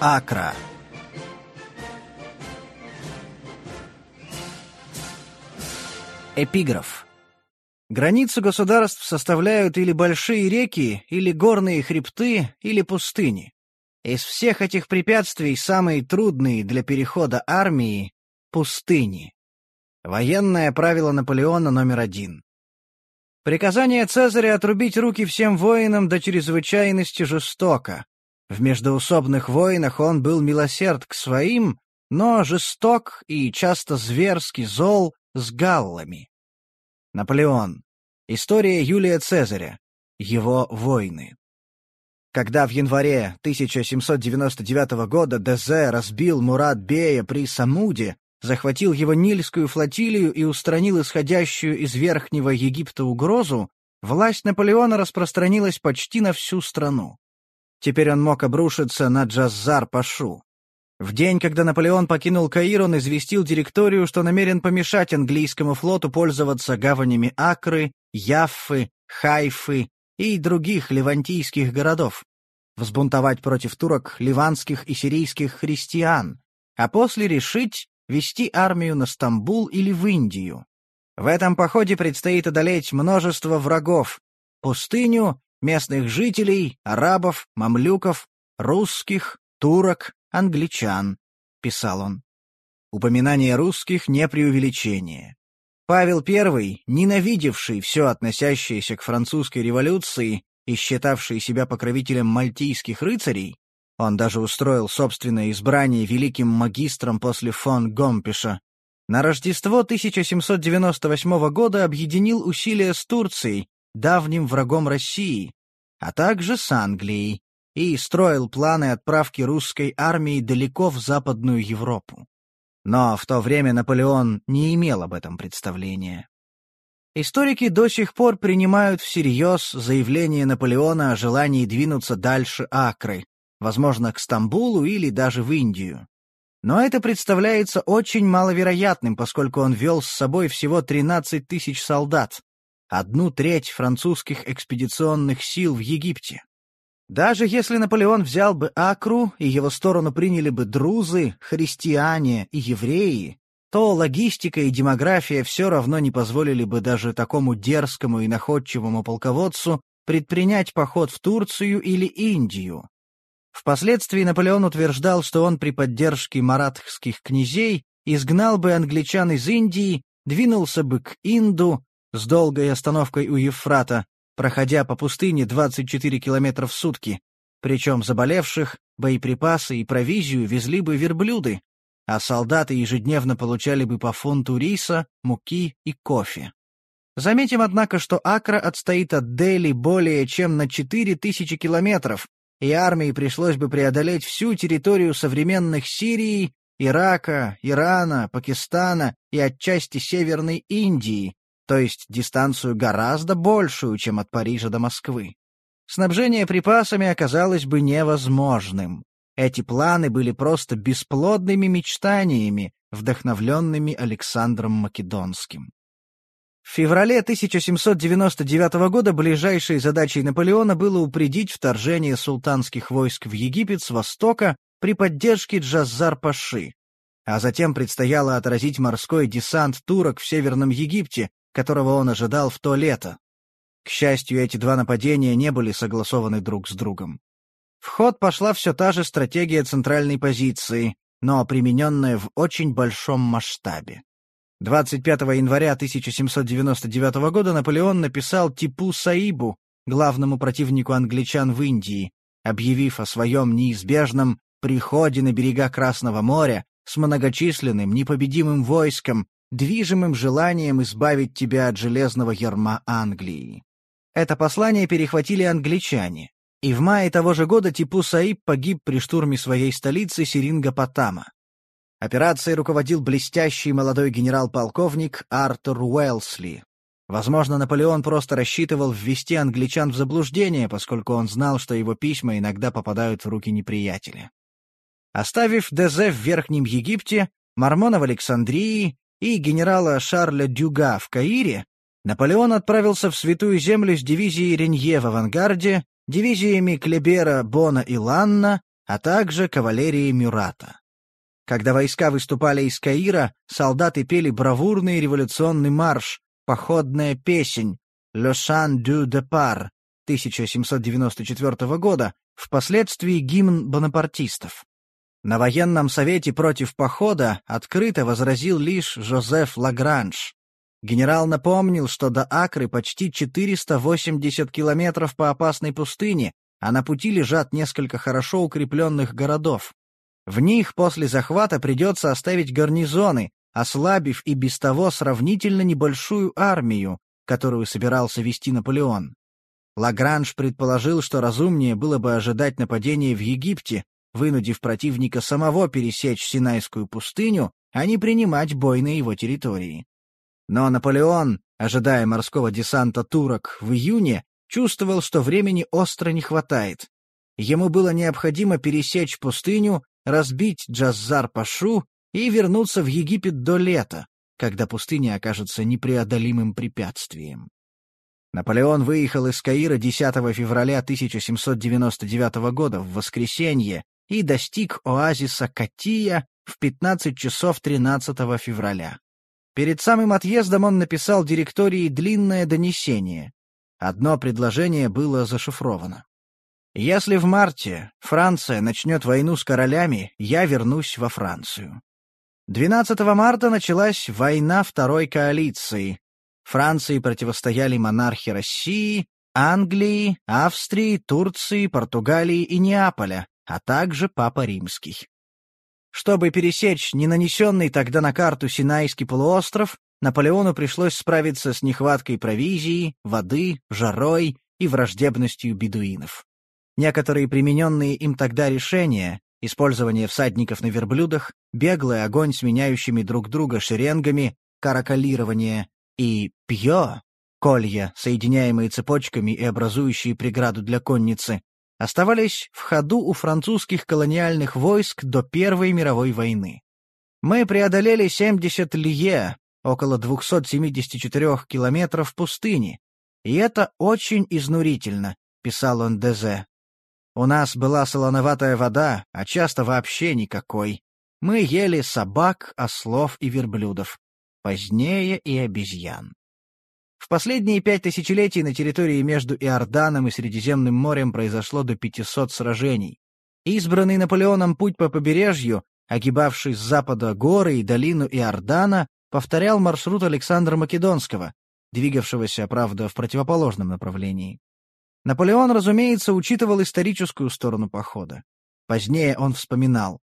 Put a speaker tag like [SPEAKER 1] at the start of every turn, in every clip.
[SPEAKER 1] Акра Эпиграф Границу государств составляют или большие реки, или горные хребты, или пустыни. Из всех этих препятствий самые трудные для перехода армии — пустыни. Военное правило Наполеона номер один. Приказание Цезаря отрубить руки всем воинам до чрезвычайности жестоко. В междоусобных войнах он был милосерд к своим, но жесток и часто зверски зол с галлами. Наполеон. История Юлия Цезаря. Его войны. Когда в январе 1799 года Дезе разбил Мурат Бея при Самуде, захватил его Нильскую флотилию и устранил исходящую из Верхнего Египта угрозу, власть Наполеона распространилась почти на всю страну. Теперь он мог обрушиться на Джаззар-Пашу. В день, когда Наполеон покинул Каир, он известил директорию, что намерен помешать английскому флоту пользоваться гаванями Акры, Яффы, Хайфы и других левантийских городов, взбунтовать против турок ливанских и сирийских христиан, а после решить вести армию на Стамбул или в Индию. В этом походе предстоит одолеть множество врагов — пустыню, местных жителей, арабов, мамлюков, русских, турок, англичан, — писал он. Упоминание русских не преувеличение. Павел I, ненавидевший все относящееся к французской революции и считавший себя покровителем мальтийских рыцарей, он даже устроил собственное избрание великим магистром после фон Гомпиша, на Рождество 1798 года объединил усилия с Турцией, давним врагом России, а также с Англией, и строил планы отправки русской армии далеко в Западную Европу. Но в то время Наполеон не имел об этом представления. Историки до сих пор принимают всерьез заявление Наполеона о желании двинуться дальше Акры, возможно, к Стамбулу или даже в Индию. Но это представляется очень маловероятным, поскольку он вел с собой всего 13 тысяч солдат, одну треть французских экспедиционных сил в Египте. Даже если Наполеон взял бы Акру, и его сторону приняли бы друзы, христиане и евреи, то логистика и демография все равно не позволили бы даже такому дерзкому и находчивому полководцу предпринять поход в Турцию или Индию. Впоследствии Наполеон утверждал, что он при поддержке маратхских князей изгнал бы англичан из Индии, двинулся бы к Инду с долгой остановкой у Евфрата, проходя по пустыне 24 километра в сутки, причем заболевших, боеприпасы и провизию везли бы верблюды, а солдаты ежедневно получали бы по фунту риса, муки и кофе. Заметим, однако, что Акра отстоит от Дели более чем на 4000 километров, и армии пришлось бы преодолеть всю территорию современных Сирии, Ирака, Ирана, Пакистана и отчасти Северной Индии, то есть дистанцию гораздо большую, чем от Парижа до Москвы. Снабжение припасами оказалось бы невозможным. Эти планы были просто бесплодными мечтаниями, вдохновленными Александром Македонским. В феврале 1799 года ближайшей задачей Наполеона было упредить вторжение султанских войск в Египет с востока при поддержке Джаззар-Паши, а затем предстояло отразить морской десант турок в Северном Египте, которого он ожидал в то лето. К счастью, эти два нападения не были согласованы друг с другом. В ход пошла все та же стратегия центральной позиции, но примененная в очень большом масштабе. 25 января 1799 года Наполеон написал Типу Саибу, главному противнику англичан в Индии, объявив о своем неизбежном приходе на берега Красного моря с многочисленным непобедимым войском, движимым желанием избавить тебя от железного ярма Англии. Это послание перехватили англичане, и в мае того же года Типу Саиб погиб при штурме своей столицы Сирингапотама. Операцией руководил блестящий молодой генерал-полковник Артур Уэлсли. Возможно, Наполеон просто рассчитывал ввести англичан в заблуждение, поскольку он знал, что его письма иногда попадают в руки неприятеля. Оставив Дезе в Верхнем Египте, Мормона в Александрии и генерала Шарля Дюга в Каире, Наполеон отправился в Святую Землю с дивизией Ренье в авангарде, дивизиями Клебера, Бона и Ланна, а также кавалерии Мюрата. Когда войска выступали из Каира, солдаты пели бравурный революционный марш, походная песнь «Le Chant du Départ» 1794 года, впоследствии гимн бонапартистов. На военном совете против похода открыто возразил лишь Жозеф Лагранж. Генерал напомнил, что до Акры почти 480 километров по опасной пустыне, а на пути лежат несколько хорошо укрепленных городов. В них после захвата придется оставить гарнизоны, ослабив и без того сравнительно небольшую армию, которую собирался вести Наполеон. Лагранж предположил, что разумнее было бы ожидать нападения в Египте, вынудив противника самого пересечь Синайскую пустыню, а не принимать бой на его территории. Но Наполеон, ожидая морского десанта турок в июне, чувствовал, что времени остро не хватает. Ему было необходимо пересечь пустыню, разбить Джаззар-Пашу и вернуться в Египет до лета, когда пустыня окажется непреодолимым препятствием. Наполеон выехал из Каира 10 февраля 1799 года в воскресенье и достиг оазиса Катия в 15 часов 13 февраля. Перед самым отъездом он написал директории длинное донесение. Одно предложение было зашифровано. «Если в марте Франция начнет войну с королями, я вернусь во Францию». 12 марта началась война Второй коалиции. Франции противостояли монархи России, Англии, Австрии, Турции, Португалии и Неаполя, а также Папа Римский. Чтобы пересечь ненанесенный тогда на карту Синайский полуостров, Наполеону пришлось справиться с нехваткой провизии, воды, жарой и враждебностью бедуинов. Некоторые примененные им тогда решения — использование всадников на верблюдах, беглый огонь с меняющими друг друга шеренгами, каракалирование и пьё — колья, соединяемые цепочками и образующие преграду для конницы, оставались в ходу у французских колониальных войск до Первой мировой войны. Мы преодолели 70 лье, около 274 километров пустыни, и это очень изнурительно, писал он Дезе. У нас была солоноватая вода, а часто вообще никакой. Мы ели собак, ослов и верблюдов. Позднее и обезьян. В последние пять тысячелетий на территории между Иорданом и Средиземным морем произошло до 500 сражений. Избранный Наполеоном путь по побережью, огибавший с запада горы и долину Иордана, повторял маршрут Александра Македонского, двигавшегося, правда, в противоположном направлении. Наполеон, разумеется, учитывал историческую сторону похода. Позднее он вспоминал.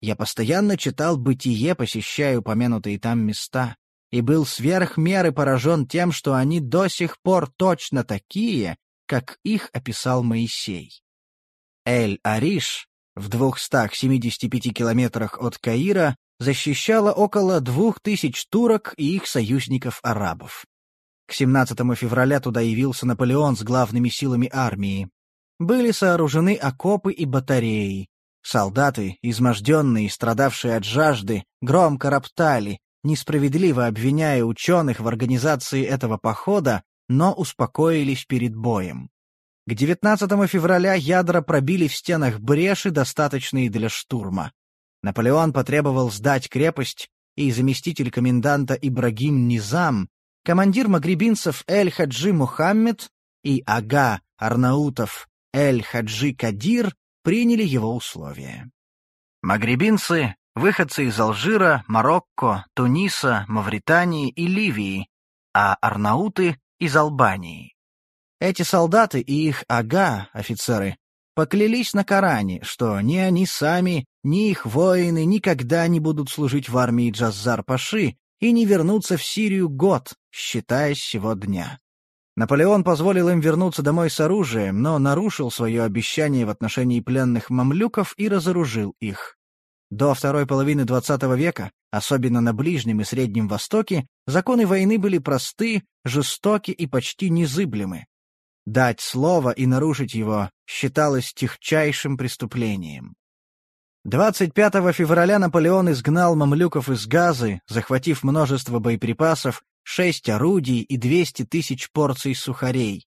[SPEAKER 1] «Я постоянно читал «Бытие», посещая упомянутые там места и был сверх меры поражен тем, что они до сих пор точно такие, как их описал Моисей. Эль-Ариш в 275 километрах от Каира защищала около двух тысяч турок и их союзников-арабов. К 17 февраля туда явился Наполеон с главными силами армии. Были сооружены окопы и батареи. Солдаты, изможденные, страдавшие от жажды, громко роптали, несправедливо обвиняя ученых в организации этого похода, но успокоились перед боем. К 19 февраля ядра пробили в стенах бреши, достаточные для штурма. Наполеон потребовал сдать крепость, и заместитель коменданта Ибрагим Низам, командир магребинцев Эль-Хаджи Мухаммед и ага Арнаутов Эль-Хаджи Кадир приняли его условия. Магребинцы выходцы из Алжира, Марокко, Туниса, Мавритании и Ливии, а арнауты — из Албании. Эти солдаты и их ага, офицеры, поклялись на Коране, что ни они сами, ни их воины никогда не будут служить в армии Джаззар-Паши и не вернутся в Сирию год, считая сего дня. Наполеон позволил им вернуться домой с оружием, но нарушил свое обещание в отношении пленных мамлюков и разоружил их. До второй половины XX века, особенно на Ближнем и Среднем Востоке, законы войны были просты, жестоки и почти незыблемы. Дать слово и нарушить его считалось техчайшим преступлением. 25 февраля Наполеон изгнал мамлюков из Газы, захватив множество боеприпасов, шесть орудий и 200 тысяч порций сухарей.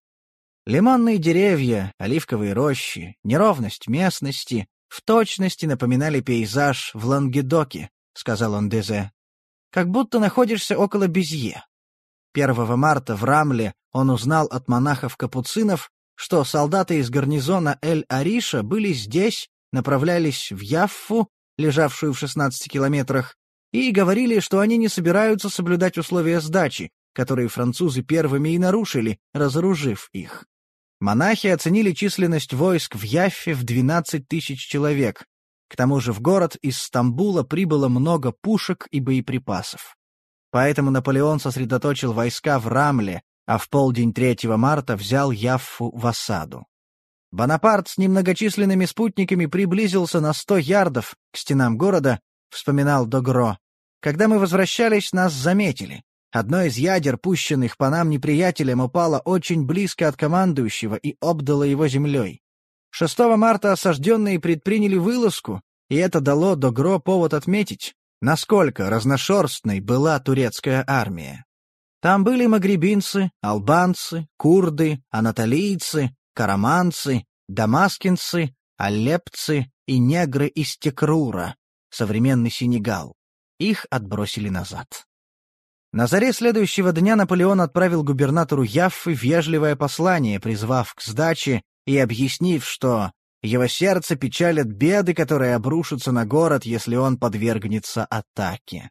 [SPEAKER 1] Лимонные деревья, оливковые рощи, неровность местности, в точности напоминали пейзаж в Лангедоке, — сказал он Дезе. Как будто находишься около Безье. 1 марта в Рамле он узнал от монахов-капуцинов, что солдаты из гарнизона Эль-Ариша были здесь, направлялись в Яффу, лежавшую в 16 километрах, и говорили, что они не собираются соблюдать условия сдачи, которые французы первыми и нарушили, разоружив их. Монахи оценили численность войск в Яффе в 12 тысяч человек. К тому же в город из Стамбула прибыло много пушек и боеприпасов. Поэтому Наполеон сосредоточил войска в Рамле, а в полдень 3 марта взял Яффу в осаду. Бонапарт с немногочисленными спутниками приблизился на 100 ярдов к стенам города, вспоминал Догро. Когда мы возвращались, нас заметили. Одно из ядер, пущенных по нам неприятелем, упало очень близко от командующего и обдало его землей. 6 марта осажденные предприняли вылазку, и это дало Догро повод отметить, насколько разношерстной была турецкая армия. Там были магребинцы, албанцы, курды, анатолийцы, караманцы, дамаскинцы, алепцы и негры из Текрура, современный Сенегал. Их отбросили назад. На заре следующего дня Наполеон отправил губернатору Яффы вежливое послание, призвав к сдаче и объяснив, что его сердце печалят беды, которые обрушатся на город, если он подвергнется атаке.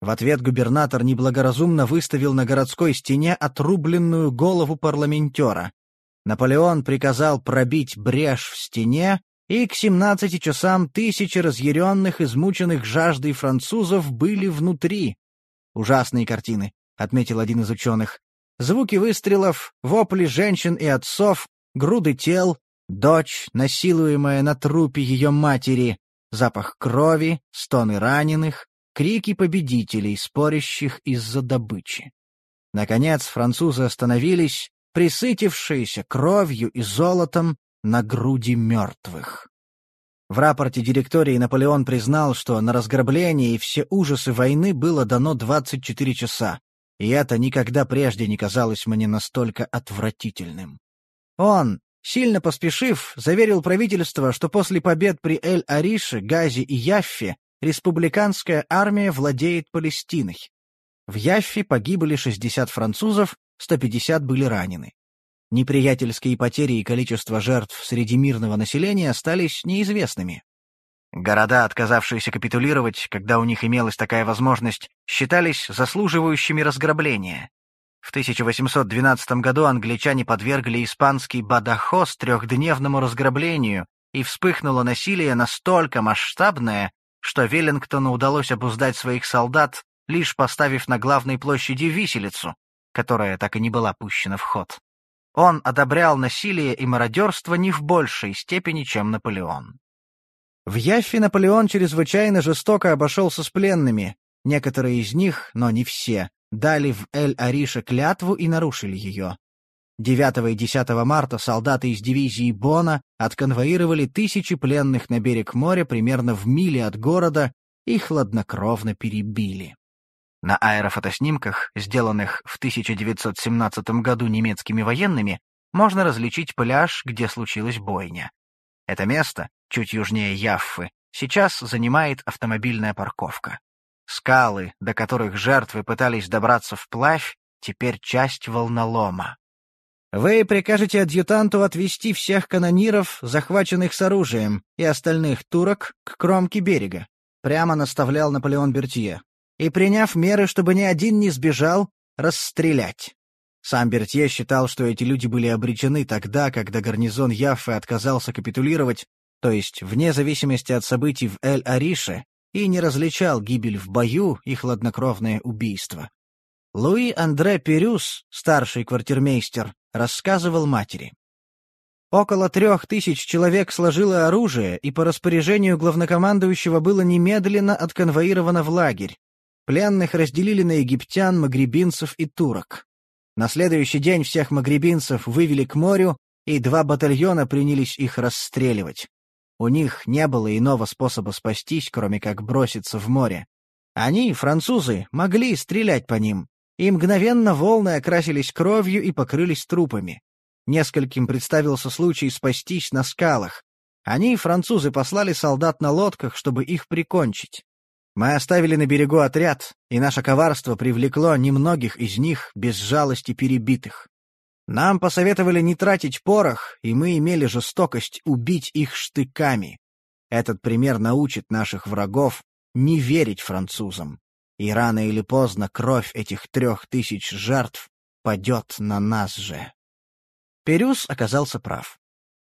[SPEAKER 1] В ответ губернатор неблагоразумно выставил на городской стене отрубленную голову парламентера. Наполеон приказал пробить брешь в стене, и к 17 часам тысячи разъяренных, измученных жаждой французов были внутри. «Ужасные картины», — отметил один из ученых. «Звуки выстрелов, вопли женщин и отцов, груды тел, Дочь, насилуемая на трупе ее матери, запах крови, стоны раненых, крики победителей, спорящих из-за добычи. Наконец французы остановились, присытившиеся кровью и золотом на груди мертвых. В рапорте директории Наполеон признал, что на разграбление и все ужасы войны было дано 24 часа, и это никогда прежде не казалось мне настолько отвратительным. Он, Сильно поспешив, заверил правительство, что после побед при Эль-Арише, Газе и Яффе республиканская армия владеет Палестиной. В Яффе погибли 60 французов, 150 были ранены. Неприятельские потери и количество жертв среди мирного населения остались неизвестными. Города, отказавшиеся капитулировать, когда у них имелась такая возможность, считались заслуживающими разграбления. В 1812 году англичане подвергли испанский Бадахос трехдневному разграблению, и вспыхнуло насилие настолько масштабное, что Веллингтону удалось обуздать своих солдат, лишь поставив на главной площади виселицу, которая так и не была пущена в ход. Он одобрял насилие и мародерство не в большей степени, чем Наполеон. В Яффе Наполеон чрезвычайно жестоко обошелся с пленными, некоторые из них, но не все, дали в Эль-Арише клятву и нарушили ее. 9 и 10 марта солдаты из дивизии Бона отконвоировали тысячи пленных на берег моря примерно в миле от города и хладнокровно перебили. На аэрофотоснимках, сделанных в 1917 году немецкими военными, можно различить пляж, где случилась бойня. Это место, чуть южнее Яффы, сейчас занимает автомобильная парковка. Скалы, до которых жертвы пытались добраться вплавь, теперь часть волнолома. «Вы прикажете адъютанту отвести всех канониров, захваченных с оружием, и остальных турок к кромке берега», — прямо наставлял Наполеон Бертье. «И, приняв меры, чтобы ни один не сбежал, расстрелять». Сам Бертье считал, что эти люди были обречены тогда, когда гарнизон Яффы отказался капитулировать, то есть вне зависимости от событий в Эль-Арише, и не различал гибель в бою и хладнокровное убийство. Луи Андре Перюс, старший квартирмейстер, рассказывал матери. Около трех тысяч человек сложило оружие, и по распоряжению главнокомандующего было немедленно отконвоировано в лагерь. Пленных разделили на египтян, магребинцев и турок. На следующий день всех магребинцев вывели к морю, и два батальона принялись их расстреливать. У них не было иного способа спастись, кроме как броситься в море. Они, французы, могли стрелять по ним, и мгновенно волны окрасились кровью и покрылись трупами. Нескольким представился случай спастись на скалах. Они, французы, послали солдат на лодках, чтобы их прикончить. Мы оставили на берегу отряд, и наше коварство привлекло немногих из них без жалости перебитых. Нам посоветовали не тратить порох, и мы имели жестокость убить их штыками. Этот пример научит наших врагов не верить французам. И рано или поздно кровь этих трех тысяч жертв падет на нас же. Перюс оказался прав.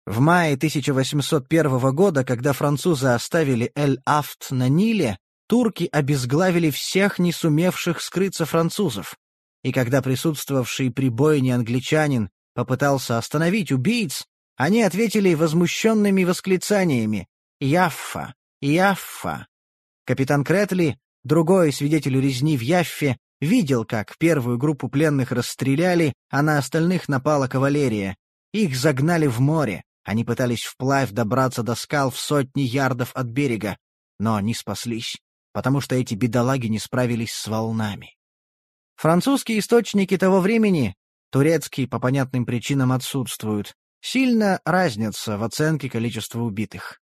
[SPEAKER 1] В мае 1801 года, когда французы оставили Эль-Афт на Ниле, турки обезглавили всех не сумевших скрыться французов. И когда присутствовавший при бойне англичанин попытался остановить убийц, они ответили возмущенными восклицаниями «Яффа! Яффа!». Капитан Кретли, другой свидетель резни в Яффе, видел, как первую группу пленных расстреляли, а на остальных напала кавалерия. Их загнали в море, они пытались вплавь добраться до скал в сотни ярдов от берега, но не спаслись, потому что эти бедолаги не справились с волнами. Французские источники того времени, турецкие по понятным причинам отсутствуют, сильно разнятся в оценке количества убитых.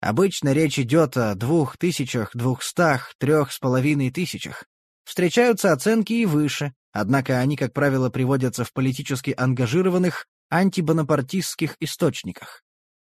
[SPEAKER 1] Обычно речь идет о двух тысячах, двухстах, трех с половиной тысячах. Встречаются оценки и выше, однако они, как правило, приводятся в политически ангажированных антибонапартистских источниках.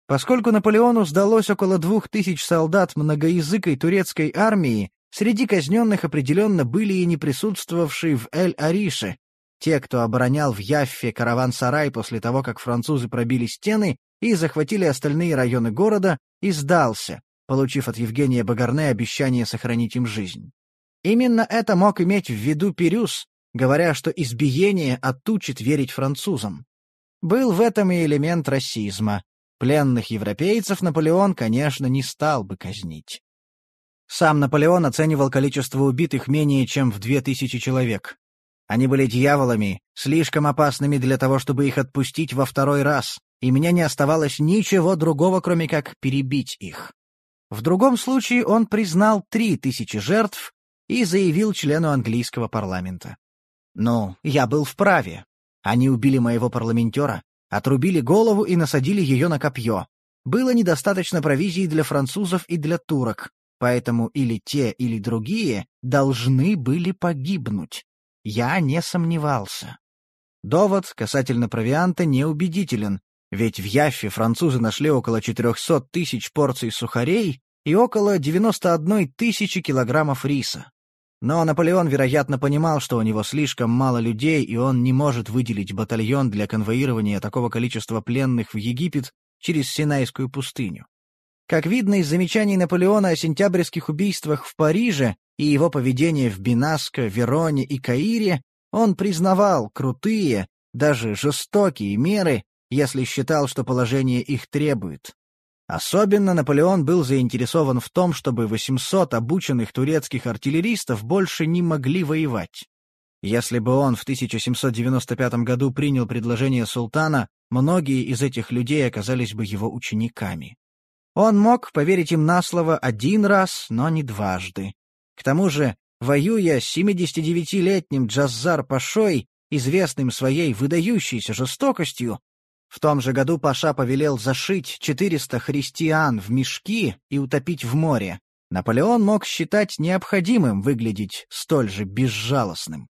[SPEAKER 1] Поскольку Наполеону сдалось около двух тысяч солдат многоязыкой турецкой армии, среди казненных определенно были и не присутствовавшие в Эль-Арише, те, кто оборонял в Яффе караван-сарай после того, как французы пробили стены и захватили остальные районы города, и сдался, получив от Евгения Багарне обещание сохранить им жизнь. Именно это мог иметь в виду Перюс, говоря, что избиение отучит верить французам. Был в этом и элемент расизма. Пленных европейцев Наполеон, конечно, не стал бы казнить. Сам Наполеон оценивал количество убитых менее чем в две тысячи человек. Они были дьяволами, слишком опасными для того, чтобы их отпустить во второй раз, и мне не оставалось ничего другого, кроме как перебить их. В другом случае он признал три тысячи жертв и заявил члену английского парламента. «Ну, я был вправе. Они убили моего парламентера, отрубили голову и насадили ее на копье. Было недостаточно провизии для французов и для турок, поэтому или те, или другие должны были погибнуть. Я не сомневался. Довод касательно провианта неубедителен, ведь в Яффе французы нашли около 400 тысяч порций сухарей и около 91 тысячи килограммов риса. Но Наполеон, вероятно, понимал, что у него слишком мало людей, и он не может выделить батальон для конвоирования такого количества пленных в Египет через Синайскую пустыню. Как видно из замечаний Наполеона о сентябрьских убийствах в Париже и его поведении в Бенаско, Вероне и Каире, он признавал крутые, даже жестокие меры, если считал, что положение их требует. Особенно Наполеон был заинтересован в том, чтобы 800 обученных турецких артиллеристов больше не могли воевать. Если бы он в 1795 году принял предложение султана, многие из этих людей оказались бы его учениками. Он мог поверить им на слово один раз, но не дважды. К тому же, воюя с 79-летним Джаззар-пашой, известным своей выдающейся жестокостью, в том же году Паша повелел зашить 400 христиан в мешки и утопить в море. Наполеон мог считать необходимым выглядеть столь же безжалостным.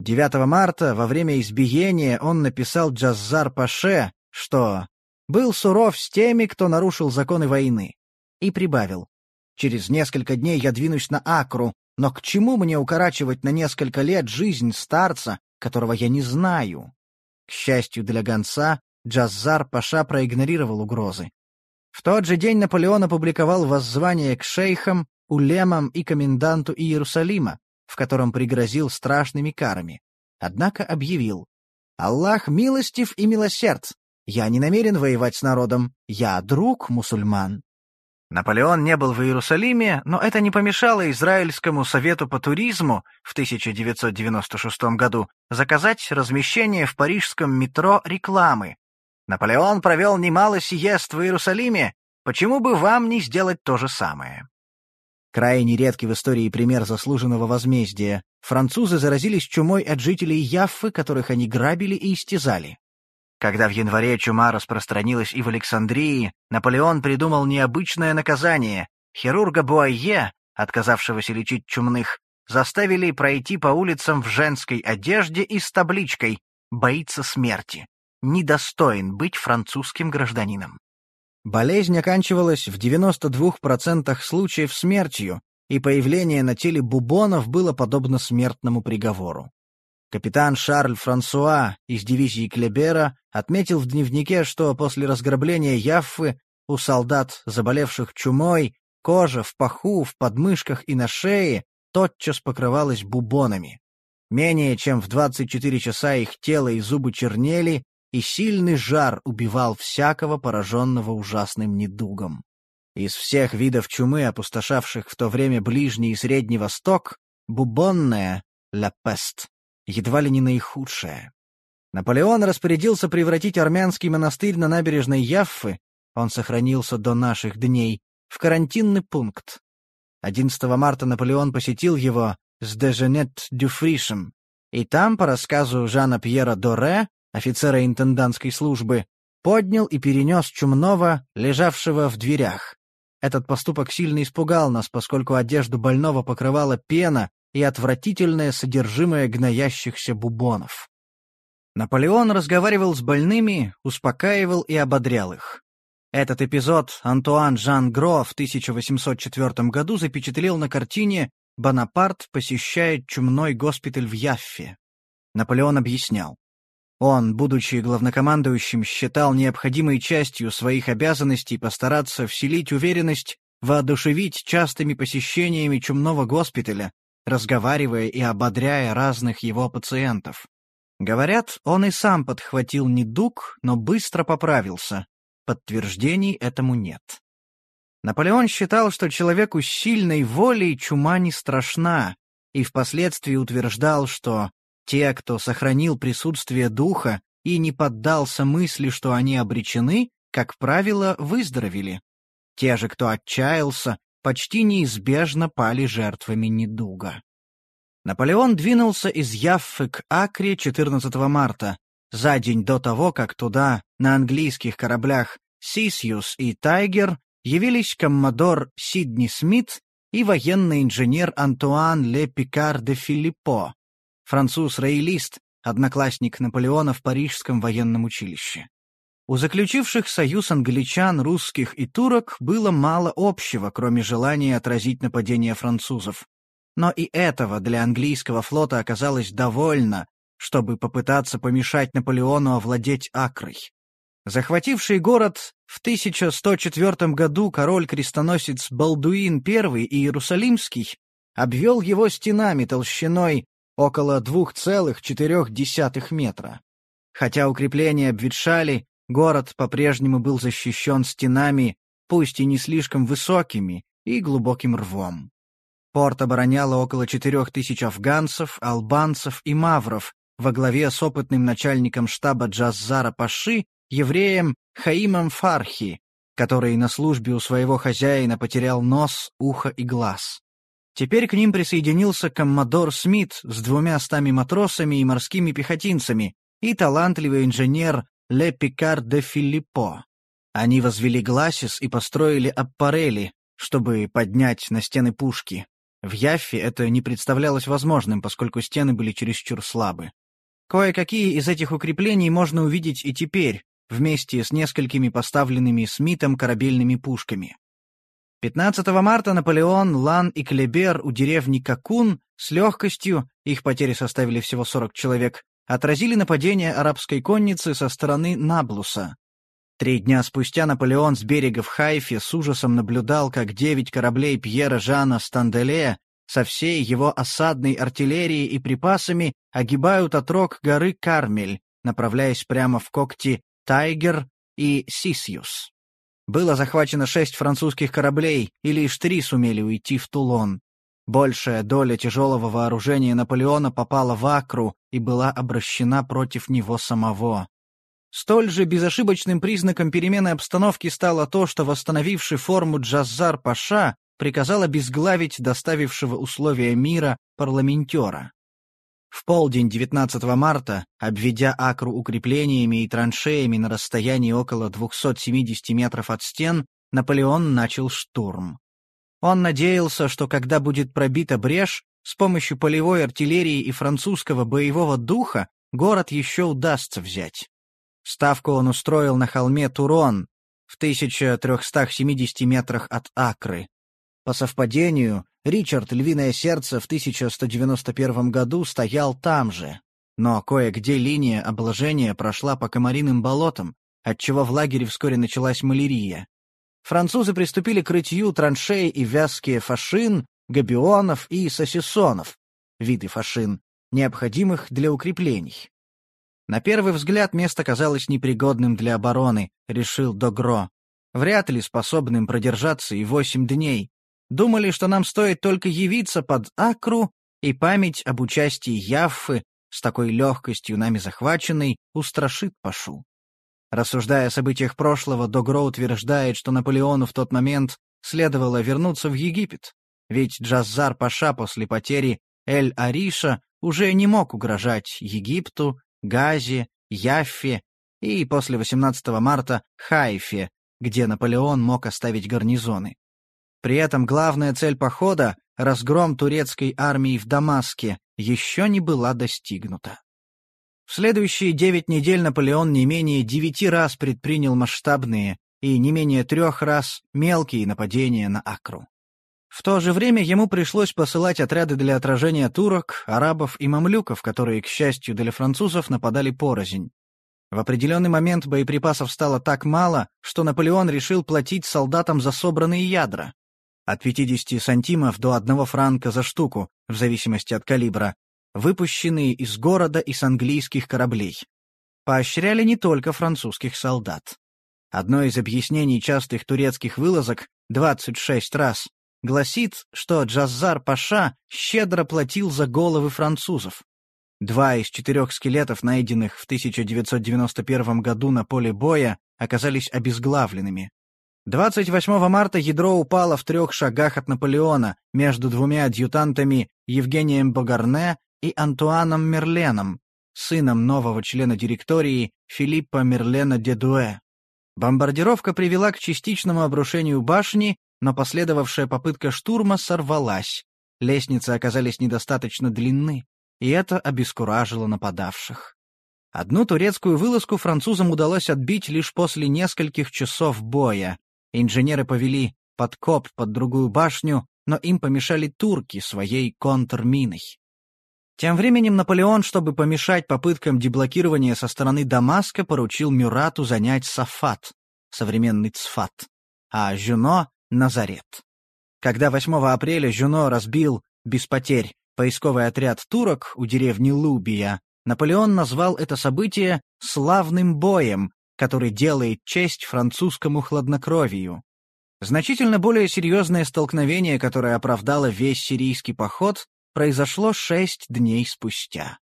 [SPEAKER 1] 9 марта во время избиения он написал Джаззар Паше, что «был суров с теми, кто нарушил законы войны», и прибавил «Через несколько дней я двинусь на Акру, но к чему мне укорачивать на несколько лет жизнь старца, которого я не знаю?» К счастью для гонца, Джаззар Паша проигнорировал угрозы. В тот же день Наполеон опубликовал воззвание к шейхам, улемам и коменданту Иерусалима, в котором пригрозил страшными карами. Однако объявил «Аллах милостив и милосерд. Я не намерен воевать с народом. Я друг мусульман». Наполеон не был в Иерусалиме, но это не помешало Израильскому совету по туризму в 1996 году заказать размещение в парижском метро рекламы, Наполеон провел немало сиест в Иерусалиме, почему бы вам не сделать то же самое? Крайне редкий в истории пример заслуженного возмездия. Французы заразились чумой от жителей Яффы, которых они грабили и истязали. Когда в январе чума распространилась и в Александрии, Наполеон придумал необычное наказание. Хирурга Буайе, отказавшегося лечить чумных, заставили пройти по улицам в женской одежде и с табличкой «Боится смерти. Недостоин быть французским гражданином». Болезнь оканчивалась в 92% случаев смертью, и появление на теле бубонов было подобно смертному приговору. Капитан Шарль Франсуа из дивизии Клебера отметил в дневнике, что после разграбления Яффы у солдат, заболевших чумой, кожа в паху, в подмышках и на шее тотчас покрывалась бубонами. Менее чем в 24 часа их тело и зубы чернели, и сильный жар убивал всякого пораженного ужасным недугом. Из всех видов чумы, опустошавших в то время Ближний и Средний Восток, бубонная — «ла пест» едва ли не наихудшая. Наполеон распорядился превратить армянский монастырь на набережной Яффы, он сохранился до наших дней, в карантинный пункт. 11 марта Наполеон посетил его с Деженет Дюфришем, и там, по рассказу Жана Пьера Доре, офицера интендантской службы, поднял и перенес чумного, лежавшего в дверях. Этот поступок сильно испугал нас, поскольку одежду больного покрывала пена, и отвратительное содержимое гноящихся бубонов. Наполеон разговаривал с больными, успокаивал и ободрял их. Этот эпизод Антуан Жан Гро в 1804 году запечатлел на картине «Бонапарт посещает чумной госпиталь в Яффе». Наполеон объяснял. Он, будучи главнокомандующим, считал необходимой частью своих обязанностей постараться вселить уверенность, воодушевить частыми посещениями чумного госпиталя, разговаривая и ободряя разных его пациентов. Говорят, он и сам подхватил недуг, но быстро поправился. Подтверждений этому нет. Наполеон считал, что человеку с сильной волей чума не страшна, и впоследствии утверждал, что те, кто сохранил присутствие духа и не поддался мысли, что они обречены, как правило, выздоровели. Те же, кто отчаялся, почти неизбежно пали жертвами недуга. Наполеон двинулся из Яффы к Акре 14 марта, за день до того, как туда, на английских кораблях «Сисиус» и «Тайгер» явились коммодор Сидни Смит и военный инженер Антуан Ле Пикар де Филиппо, француз-роялист, одноклассник Наполеона в Парижском военном училище. У заключивших союз англичан, русских и турок было мало общего, кроме желания отразить нападение французов. Но и этого для английского флота оказалось довольно, чтобы попытаться помешать Наполеону овладеть Акрой. Захвативший город в 1104 году король-крестоносец Балдуин I Иерусалимский обвел его стенами толщиной около 2,4 метра. Хотя укрепления обветшали, Город по-прежнему был защищен стенами, пусть и не слишком высокими, и глубоким рвом. Порт обороняло около четырех тысяч афганцев, албанцев и мавров во главе с опытным начальником штаба Джаззара Паши, евреем Хаимом Фархи, который на службе у своего хозяина потерял нос, ухо и глаз. Теперь к ним присоединился коммодор Смит с двумя стами матросами и морскими пехотинцами и талантливый инженер Ле Пикар де Филиппо. Они возвели гласис и построили аппарели, чтобы поднять на стены пушки. В Яффе это не представлялось возможным, поскольку стены были чересчур слабы. Кое-какие из этих укреплений можно увидеть и теперь, вместе с несколькими поставленными Смитом корабельными пушками. 15 марта Наполеон, Лан и Клебер у деревни Какун с легкостью, их потери составили всего 40 человек, отразили нападение арабской конницы со стороны Наблуса. Три дня спустя Наполеон с берега в Хайфе с ужасом наблюдал, как девять кораблей Пьера Жана Станделе со всей его осадной артиллерией и припасами огибают отрог горы Кармель, направляясь прямо в когти Тайгер и Сисьюс. Было захвачено шесть французских кораблей, и лишь три сумели уйти в Тулон. Большая доля тяжелого вооружения Наполеона попала в Акру и была обращена против него самого. Столь же безошибочным признаком перемены обстановки стало то, что восстановивший форму Джаззар Паша приказал обезглавить доставившего условия мира парламентера. В полдень 19 марта, обведя Акру укреплениями и траншеями на расстоянии около 270 метров от стен, Наполеон начал штурм. Он надеялся, что когда будет пробита брешь, с помощью полевой артиллерии и французского боевого духа город еще удастся взять. Ставку он устроил на холме Турон, в 1370 метрах от Акры. По совпадению, Ричард «Львиное сердце» в 1191 году стоял там же, но кое-где линия обложения прошла по комариным болотам, отчего в лагере вскоре началась малярия. Французы приступили к рытью траншей и вязкие фашин, габионов и сосисонов, виды фашин, необходимых для укреплений. На первый взгляд место казалось непригодным для обороны, решил Догро. Вряд ли способным продержаться и восемь дней, Думали, что нам стоит только явиться под Акру, и память об участии Яффы, с такой легкостью нами захваченной, устрашит Пашу. Рассуждая о событиях прошлого, Догро утверждает, что Наполеону в тот момент следовало вернуться в Египет, ведь Джаззар Паша после потери Эль-Ариша уже не мог угрожать Египту, Газе, Яффе и после 18 марта Хайфе, где Наполеон мог оставить гарнизоны. При этом главная цель похода — разгром турецкой армии в Дамаске — еще не была достигнута. В следующие девять недель Наполеон не менее девяти раз предпринял масштабные и не менее трех раз мелкие нападения на Акру. В то же время ему пришлось посылать отряды для отражения турок, арабов и мамлюков, которые, к счастью для французов, нападали порознь. В определенный момент боеприпасов стало так мало, что Наполеон решил платить солдатам за собранные ядра от 50 сантимов до 1 франка за штуку, в зависимости от калибра, выпущенные из города и с английских кораблей. Поощряли не только французских солдат. Одно из объяснений частых турецких вылазок, 26 раз, гласит, что Джаззар Паша щедро платил за головы французов. Два из четырех скелетов, найденных в 1991 году на поле боя, оказались обезглавленными. 28 марта ядро упало в трех шагах от Наполеона между двумя адъютантами Евгением Богарне и Антуаном Мерленом, сыном нового члена директории Филиппа Мерлена Дедуэ. Бомбардировка привела к частичному обрушению башни, но последовавшая попытка штурма сорвалась. Лестницы оказались недостаточно длинны, и это обескуражило нападавших. Одну турецкую вылазку французам удалось отбить лишь после нескольких часов боя. Инженеры повели подкоп под другую башню, но им помешали турки своей контрминой. Тем временем Наполеон, чтобы помешать попыткам деблокирования со стороны Дамаска, поручил Мюрату занять Сафат, современный Цфат, а Жюно — Назарет. Когда 8 апреля Жюно разбил, без потерь, поисковый отряд турок у деревни Лубия, Наполеон назвал это событие «славным боем», который делает честь французскому хладнокровию. Значительно более серьезное столкновение, которое оправдало весь сирийский поход, произошло шесть дней спустя.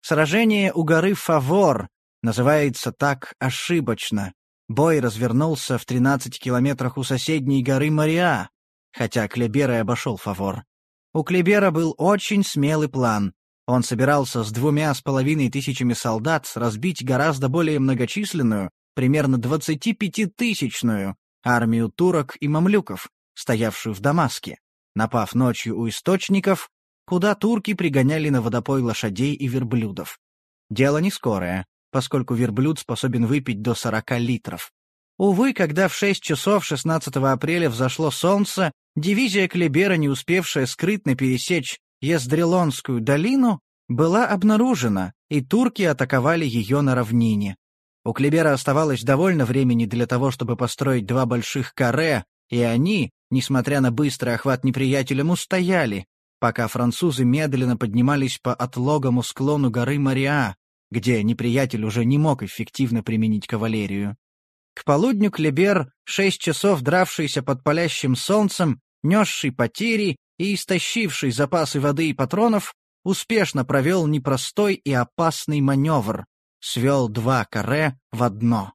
[SPEAKER 1] Сражение у горы Фавор называется так ошибочно. Бой развернулся в 13 километрах у соседней горы Мариа, хотя Клебер и обошел Фавор. У Клебера был очень смелый план он собирался с двумя с половиной тысячами солдат разбить гораздо более многочисленную, примерно 25-тысячную, армию турок и мамлюков, стоявшую в Дамаске, напав ночью у источников, куда турки пригоняли на водопой лошадей и верблюдов. Дело не скорое, поскольку верблюд способен выпить до 40 литров. Увы, когда в 6 часов 16 апреля взошло солнце, дивизия Клебера, не успевшая скрытно пересечь Ездрелонскую долину была обнаружена, и турки атаковали ее на равнине. У Клебера оставалось довольно времени для того, чтобы построить два больших каре, и они, несмотря на быстрый охват неприятелем, устояли, пока французы медленно поднимались по отлогому склону горы Мариа, где неприятель уже не мог эффективно применить кавалерию. К полудню Клебер, шесть часов дравшийся под палящим солнцем, несший потери, и, истощивший запасы воды и патронов, успешно провел непростой и опасный маневр, свел два каре в одно.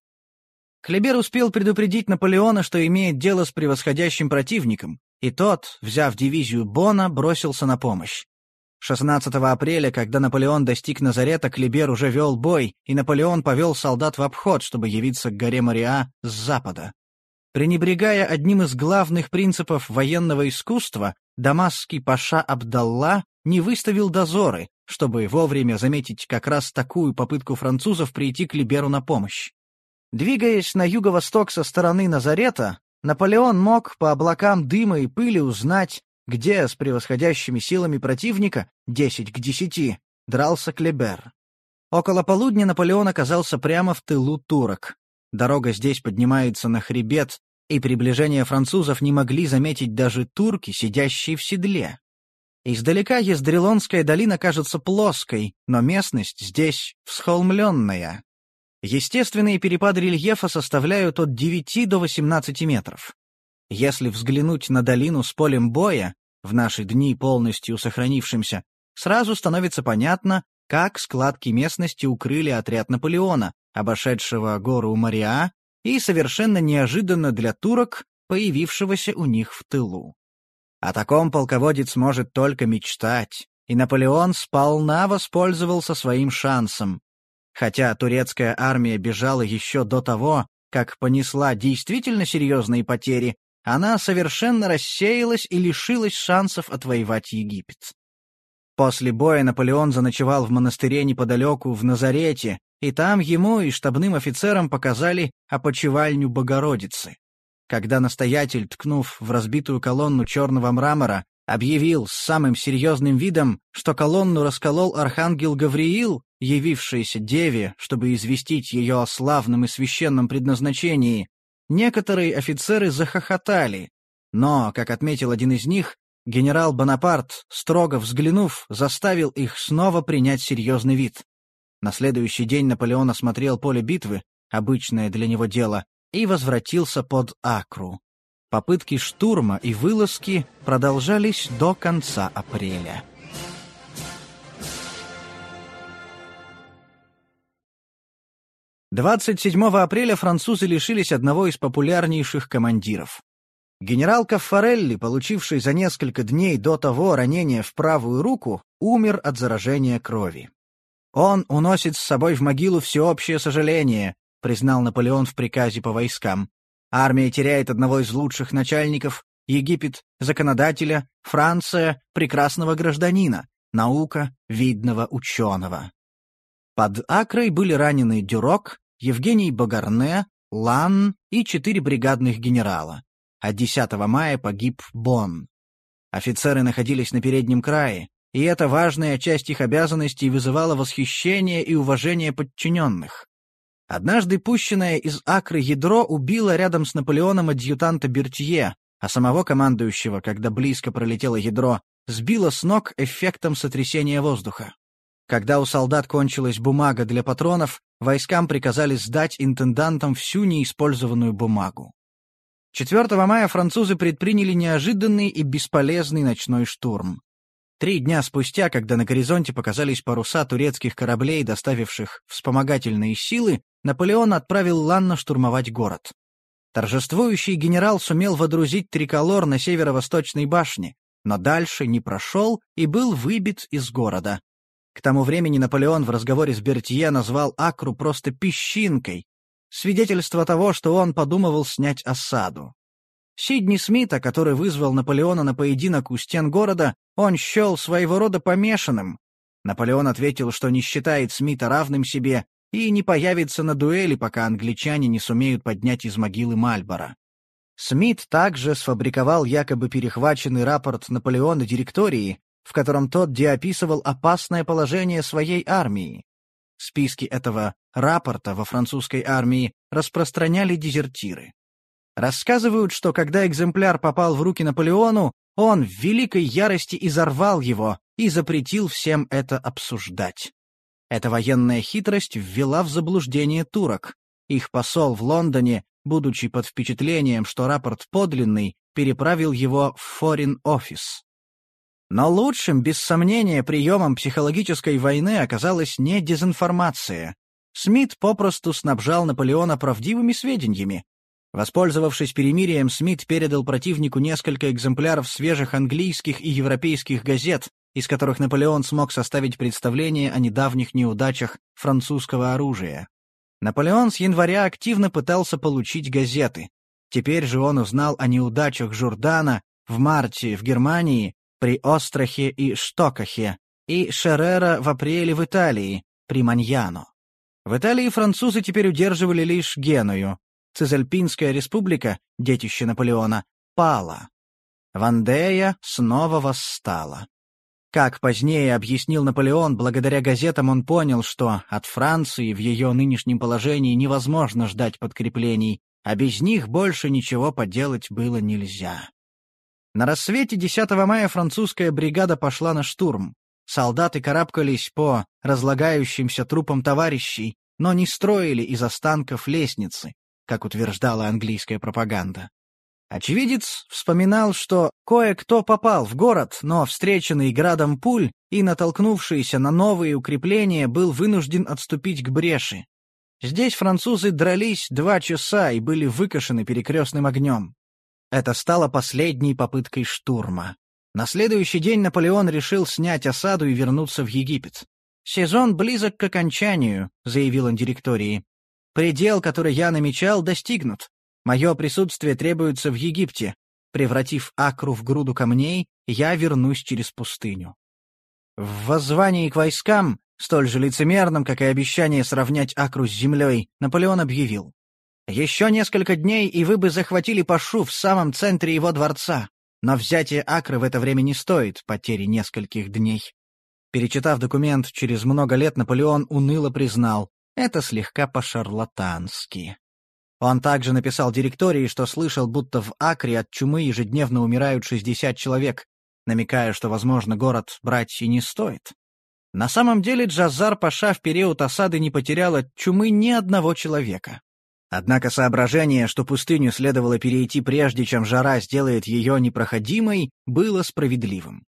[SPEAKER 1] Клебер успел предупредить Наполеона, что имеет дело с превосходящим противником, и тот, взяв дивизию Бона, бросился на помощь. 16 апреля, когда Наполеон достиг Назарета, Клибер уже вел бой, и Наполеон повел солдат в обход, чтобы явиться к горе Мариа с запада. Пренебрегая одним из главных принципов военного искусства, дамасский паша Абдалла не выставил дозоры, чтобы вовремя заметить как раз такую попытку французов прийти к Либеру на помощь. Двигаясь на юго-восток со стороны Назарета, Наполеон мог по облакам дыма и пыли узнать, где с превосходящими силами противника, 10 к 10, дрался Клебер. Около полудня Наполеон оказался прямо в тылу турок. Дорога здесь поднимается на хребет, и приближение французов не могли заметить даже турки, сидящие в седле. Издалека Ездрелонская долина кажется плоской, но местность здесь всхолмленная. Естественные перепады рельефа составляют от 9 до 18 метров. Если взглянуть на долину с полем боя, в наши дни полностью сохранившимся, сразу становится понятно, как складки местности укрыли отряд Наполеона, обошедшего гору Мариа, и совершенно неожиданно для турок, появившегося у них в тылу. О таком полководец может только мечтать, и Наполеон сполна воспользовался своим шансом. Хотя турецкая армия бежала еще до того, как понесла действительно серьезные потери, она совершенно рассеялась и лишилась шансов отвоевать Египет. После боя Наполеон заночевал в монастыре неподалеку, в Назарете, и там ему и штабным офицерам показали опочивальню Богородицы. Когда настоятель, ткнув в разбитую колонну черного мрамора, объявил с самым серьезным видом, что колонну расколол архангел Гавриил, явившийся Деве, чтобы известить ее о славном и священном предназначении, некоторые офицеры захохотали, но, как отметил один из них, генерал Бонапарт, строго взглянув, заставил их снова принять серьезный вид. На следующий день Наполеон осмотрел поле битвы, обычное для него дело, и возвратился под Акру. Попытки штурма и вылазки продолжались до конца апреля. Двадцать седьмого апреля французы лишились одного из популярнейших командиров. Генерал Каффарелли, получивший за несколько дней до того ранение в правую руку, умер от заражения крови. «Он уносит с собой в могилу всеобщее сожаление», — признал Наполеон в приказе по войскам. «Армия теряет одного из лучших начальников, Египет — законодателя, Франция — прекрасного гражданина, наука — видного ученого». Под Акрой были ранены Дюрок, Евгений Багарне, Лан и четыре бригадных генерала. А 10 мая погиб Бон. Офицеры находились на переднем крае, и эта важная часть их обязанностей вызывала восхищение и уважение подчиненных. Однажды пущенное из Акры ядро убило рядом с Наполеоном адъютанта Бертье, а самого командующего, когда близко пролетело ядро, сбило с ног эффектом сотрясения воздуха. Когда у солдат кончилась бумага для патронов, войскам приказали сдать интендантам всю неиспользованную бумагу. 4 мая французы предприняли неожиданный и бесполезный ночной штурм. Три дня спустя, когда на горизонте показались паруса турецких кораблей, доставивших вспомогательные силы, Наполеон отправил Ланна штурмовать город. Торжествующий генерал сумел водрузить триколор на северо-восточной башне, но дальше не прошел и был выбит из города. К тому времени Наполеон в разговоре с Бертье назвал Акру просто «песчинкой», свидетельство того, что он подумывал снять осаду. Сидни Смита, который вызвал Наполеона на поединок у стен города, он счел своего рода помешанным. Наполеон ответил, что не считает Смита равным себе и не появится на дуэли, пока англичане не сумеют поднять из могилы Мальбора. Смит также сфабриковал якобы перехваченный рапорт Наполеона директории, в котором тот деописывал опасное положение своей армии. Списки этого рапорта во французской армии распространяли дезертиры. Рассказывают, что когда экземпляр попал в руки Наполеону, он в великой ярости изорвал его и запретил всем это обсуждать. Эта военная хитрость ввела в заблуждение турок. Их посол в Лондоне, будучи под впечатлением, что рапорт подлинный, переправил его в Foreign Office. Но лучшим, без сомнения, приемом психологической войны оказалась не дезинформация. Смит попросту снабжал Наполеона правдивыми сведениями, Воспользовавшись перемирием, Смит передал противнику несколько экземпляров свежих английских и европейских газет, из которых Наполеон смог составить представление о недавних неудачах французского оружия. Наполеон с января активно пытался получить газеты. Теперь же он узнал о неудачах Журдана в марте в Германии, при Острахе и Штокахе, и Шерера в апреле в Италии, при Маньяно. В Италии французы теперь удерживали лишь Геную. Цезальпинская республика, детище Наполеона, пала. Вандея снова восстала. Как позднее объяснил Наполеон, благодаря газетам он понял, что от Франции в ее нынешнем положении невозможно ждать подкреплений, а без них больше ничего поделать было нельзя. На рассвете 10 мая французская бригада пошла на штурм. Солдаты карабкались по разлагающимся трупам товарищей, но не строили из останков лестницы, как утверждала английская пропаганда. Очевидец вспоминал, что кое-кто попал в город, но, встреченный градом пуль и натолкнувшийся на новые укрепления, был вынужден отступить к бреши. Здесь французы дрались два часа и были выкошены перекрестным огнем. Это стало последней попыткой штурма. На следующий день Наполеон решил снять осаду и вернуться в Египет. «Сезон близок к окончанию», — заявил он директории. «Предел, который я намечал, достигнут. Мое присутствие требуется в Египте. Превратив Акру в груду камней, я вернусь через пустыню». В воззвании к войскам, столь же лицемерном, как и обещание сравнять Акру с землей, Наполеон объявил. Еще несколько дней, и вы бы захватили Пашу в самом центре его дворца. Но взятие Акры в это время не стоит потери нескольких дней. Перечитав документ через много лет, Наполеон уныло признал, это слегка по-шарлатански. Он также написал директории, что слышал, будто в Акре от чумы ежедневно умирают 60 человек, намекая, что, возможно, город брать и не стоит. На самом деле Джазар Паша в период осады не потерял от чумы ни одного человека. Однако соображение, что пустыню следовало перейти прежде, чем жара сделает ее непроходимой, было справедливым.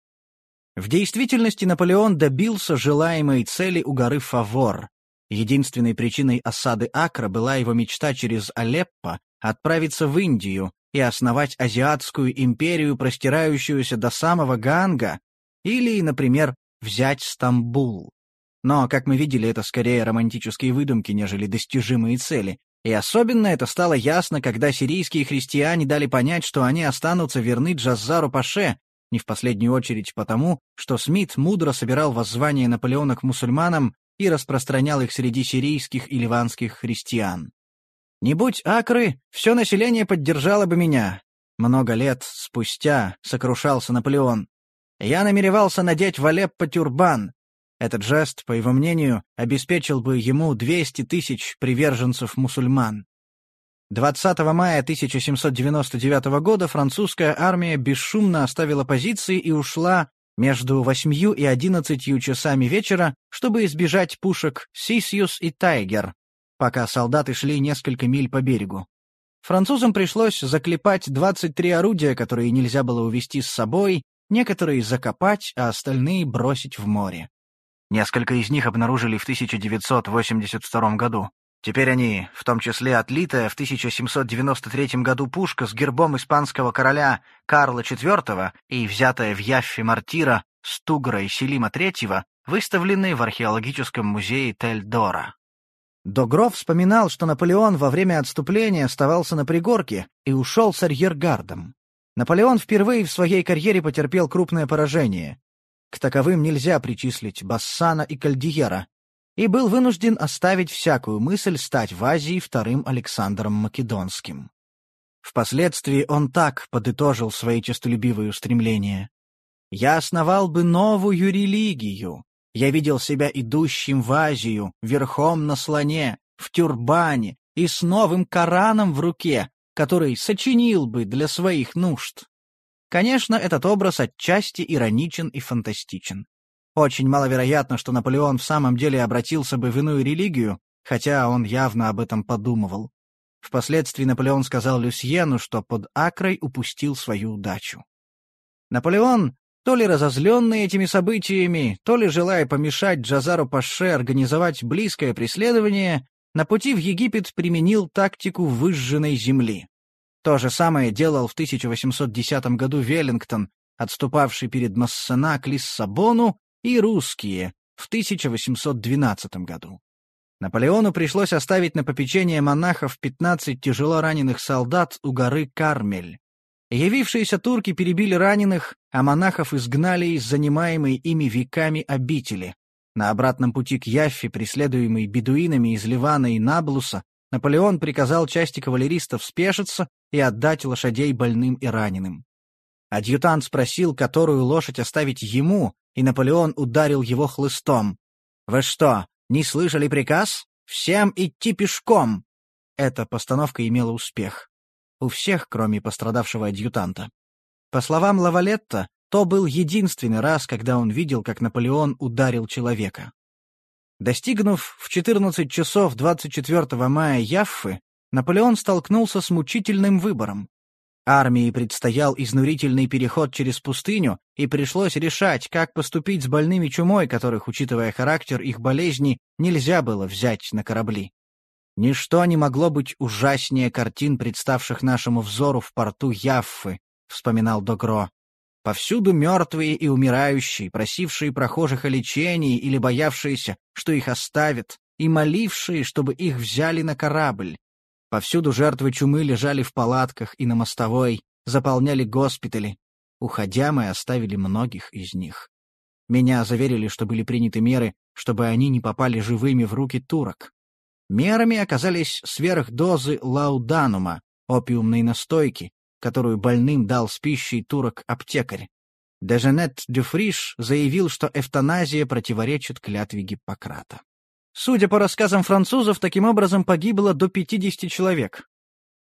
[SPEAKER 1] В действительности Наполеон добился желаемой цели у горы Фавор. Единственной причиной осады Акра была его мечта через Алеппо отправиться в Индию и основать азиатскую империю, простирающуюся до самого Ганга, или, например, взять Стамбул. Но, как мы видели, это скорее романтические выдумки, нежели достижимые цели, и особенно это стало ясно, когда сирийские христиане дали понять, что они останутся верны Джазару Паше, не в последнюю очередь потому, что Смит мудро собирал воззвания Наполеона к мусульманам и распространял их среди сирийских и ливанских христиан. «Не будь Акры, все население поддержало бы меня», много лет спустя сокрушался Наполеон. Я намеревался надеть в Алеппо тюрбан, этот жест, по его мнению, обеспечил бы ему 200 тысяч приверженцев-мусульман. 20 мая 1799 года французская армия бесшумно оставила позиции и ушла между восьмью и одиннадцатью часами вечера, чтобы избежать пушек «Сисиус» и «Тайгер», пока солдаты шли несколько миль по берегу. Французам пришлось заклепать 23 орудия, которые нельзя было увезти с собой, некоторые закопать, а остальные бросить в море. Несколько из них обнаружили в 1982 году. Теперь они, в том числе отлитая в 1793 году пушка с гербом испанского короля Карла IV и взятая в Яффе мортира Стугра и Селима III, выставлены в археологическом музее Тель-Дора. Догров вспоминал, что Наполеон во время отступления оставался на пригорке и ушел с арьергардом. Наполеон впервые в своей карьере потерпел крупное поражение. К таковым нельзя причислить Бассана и Кальдиера, и был вынужден оставить всякую мысль стать в Азии вторым Александром Македонским. Впоследствии он так подытожил свои честолюбивые устремления. «Я основал бы новую религию. Я видел себя идущим в Азию, верхом на слоне, в тюрбане и с новым Кораном в руке, который сочинил бы для своих нужд. Конечно, этот образ отчасти ироничен и фантастичен. Очень маловероятно, что Наполеон в самом деле обратился бы в иную религию, хотя он явно об этом подумывал. Впоследствии Наполеон сказал Люсьену, что под Акрой упустил свою удачу. Наполеон, то ли разозленный этими событиями, то ли желая помешать Джазару Паше организовать близкое преследование, на пути в Египет применил тактику выжженной земли. То же самое делал в 1810 году Веллингтон, отступавший перед Массена к Лиссабону, и русские в 1812 году. Наполеону пришлось оставить на попечение монахов 15 тяжело раненых солдат у горы Кармель. Явившиеся турки перебили раненых, а монахов изгнали из занимаемой ими веками обители. На обратном пути к Яффе, преследуемый бедуинами из Ливана и Наблуса, Наполеон приказал части кавалеристов спешиться и отдать лошадей больным и раненым. Адъютант спросил, которую лошадь оставить ему, и Наполеон ударил его хлыстом. «Вы что, не слышали приказ? Всем идти пешком!» Эта постановка имела успех. У всех, кроме пострадавшего адъютанта. По словам Лавалетта, то был единственный раз, когда он видел, как Наполеон ударил человека. Достигнув в 14 часов 24 мая Яффы, Наполеон столкнулся с мучительным выбором. Армии предстоял изнурительный переход через пустыню, и пришлось решать, как поступить с больными чумой, которых, учитывая характер их болезни, нельзя было взять на корабли. Ничто не могло быть ужаснее картин, представших нашему взору в порту Яффы, — вспоминал Догро. Повсюду мертвые и умирающие, просившие прохожих о лечении или боявшиеся, что их оставят, и молившие, чтобы их взяли на корабль. Повсюду жертвы чумы лежали в палатках и на мостовой, заполняли госпитали. Уходя, мы оставили многих из них. Меня заверили, что были приняты меры, чтобы они не попали живыми в руки турок. Мерами оказались сверхдозы лауданума, опиумной настойки, которую больным дал с пищей турок-аптекарь. Деженет Дюфриш заявил, что эвтаназия противоречит клятве Гиппократа. Судя по рассказам французов, таким образом погибло до 50 человек.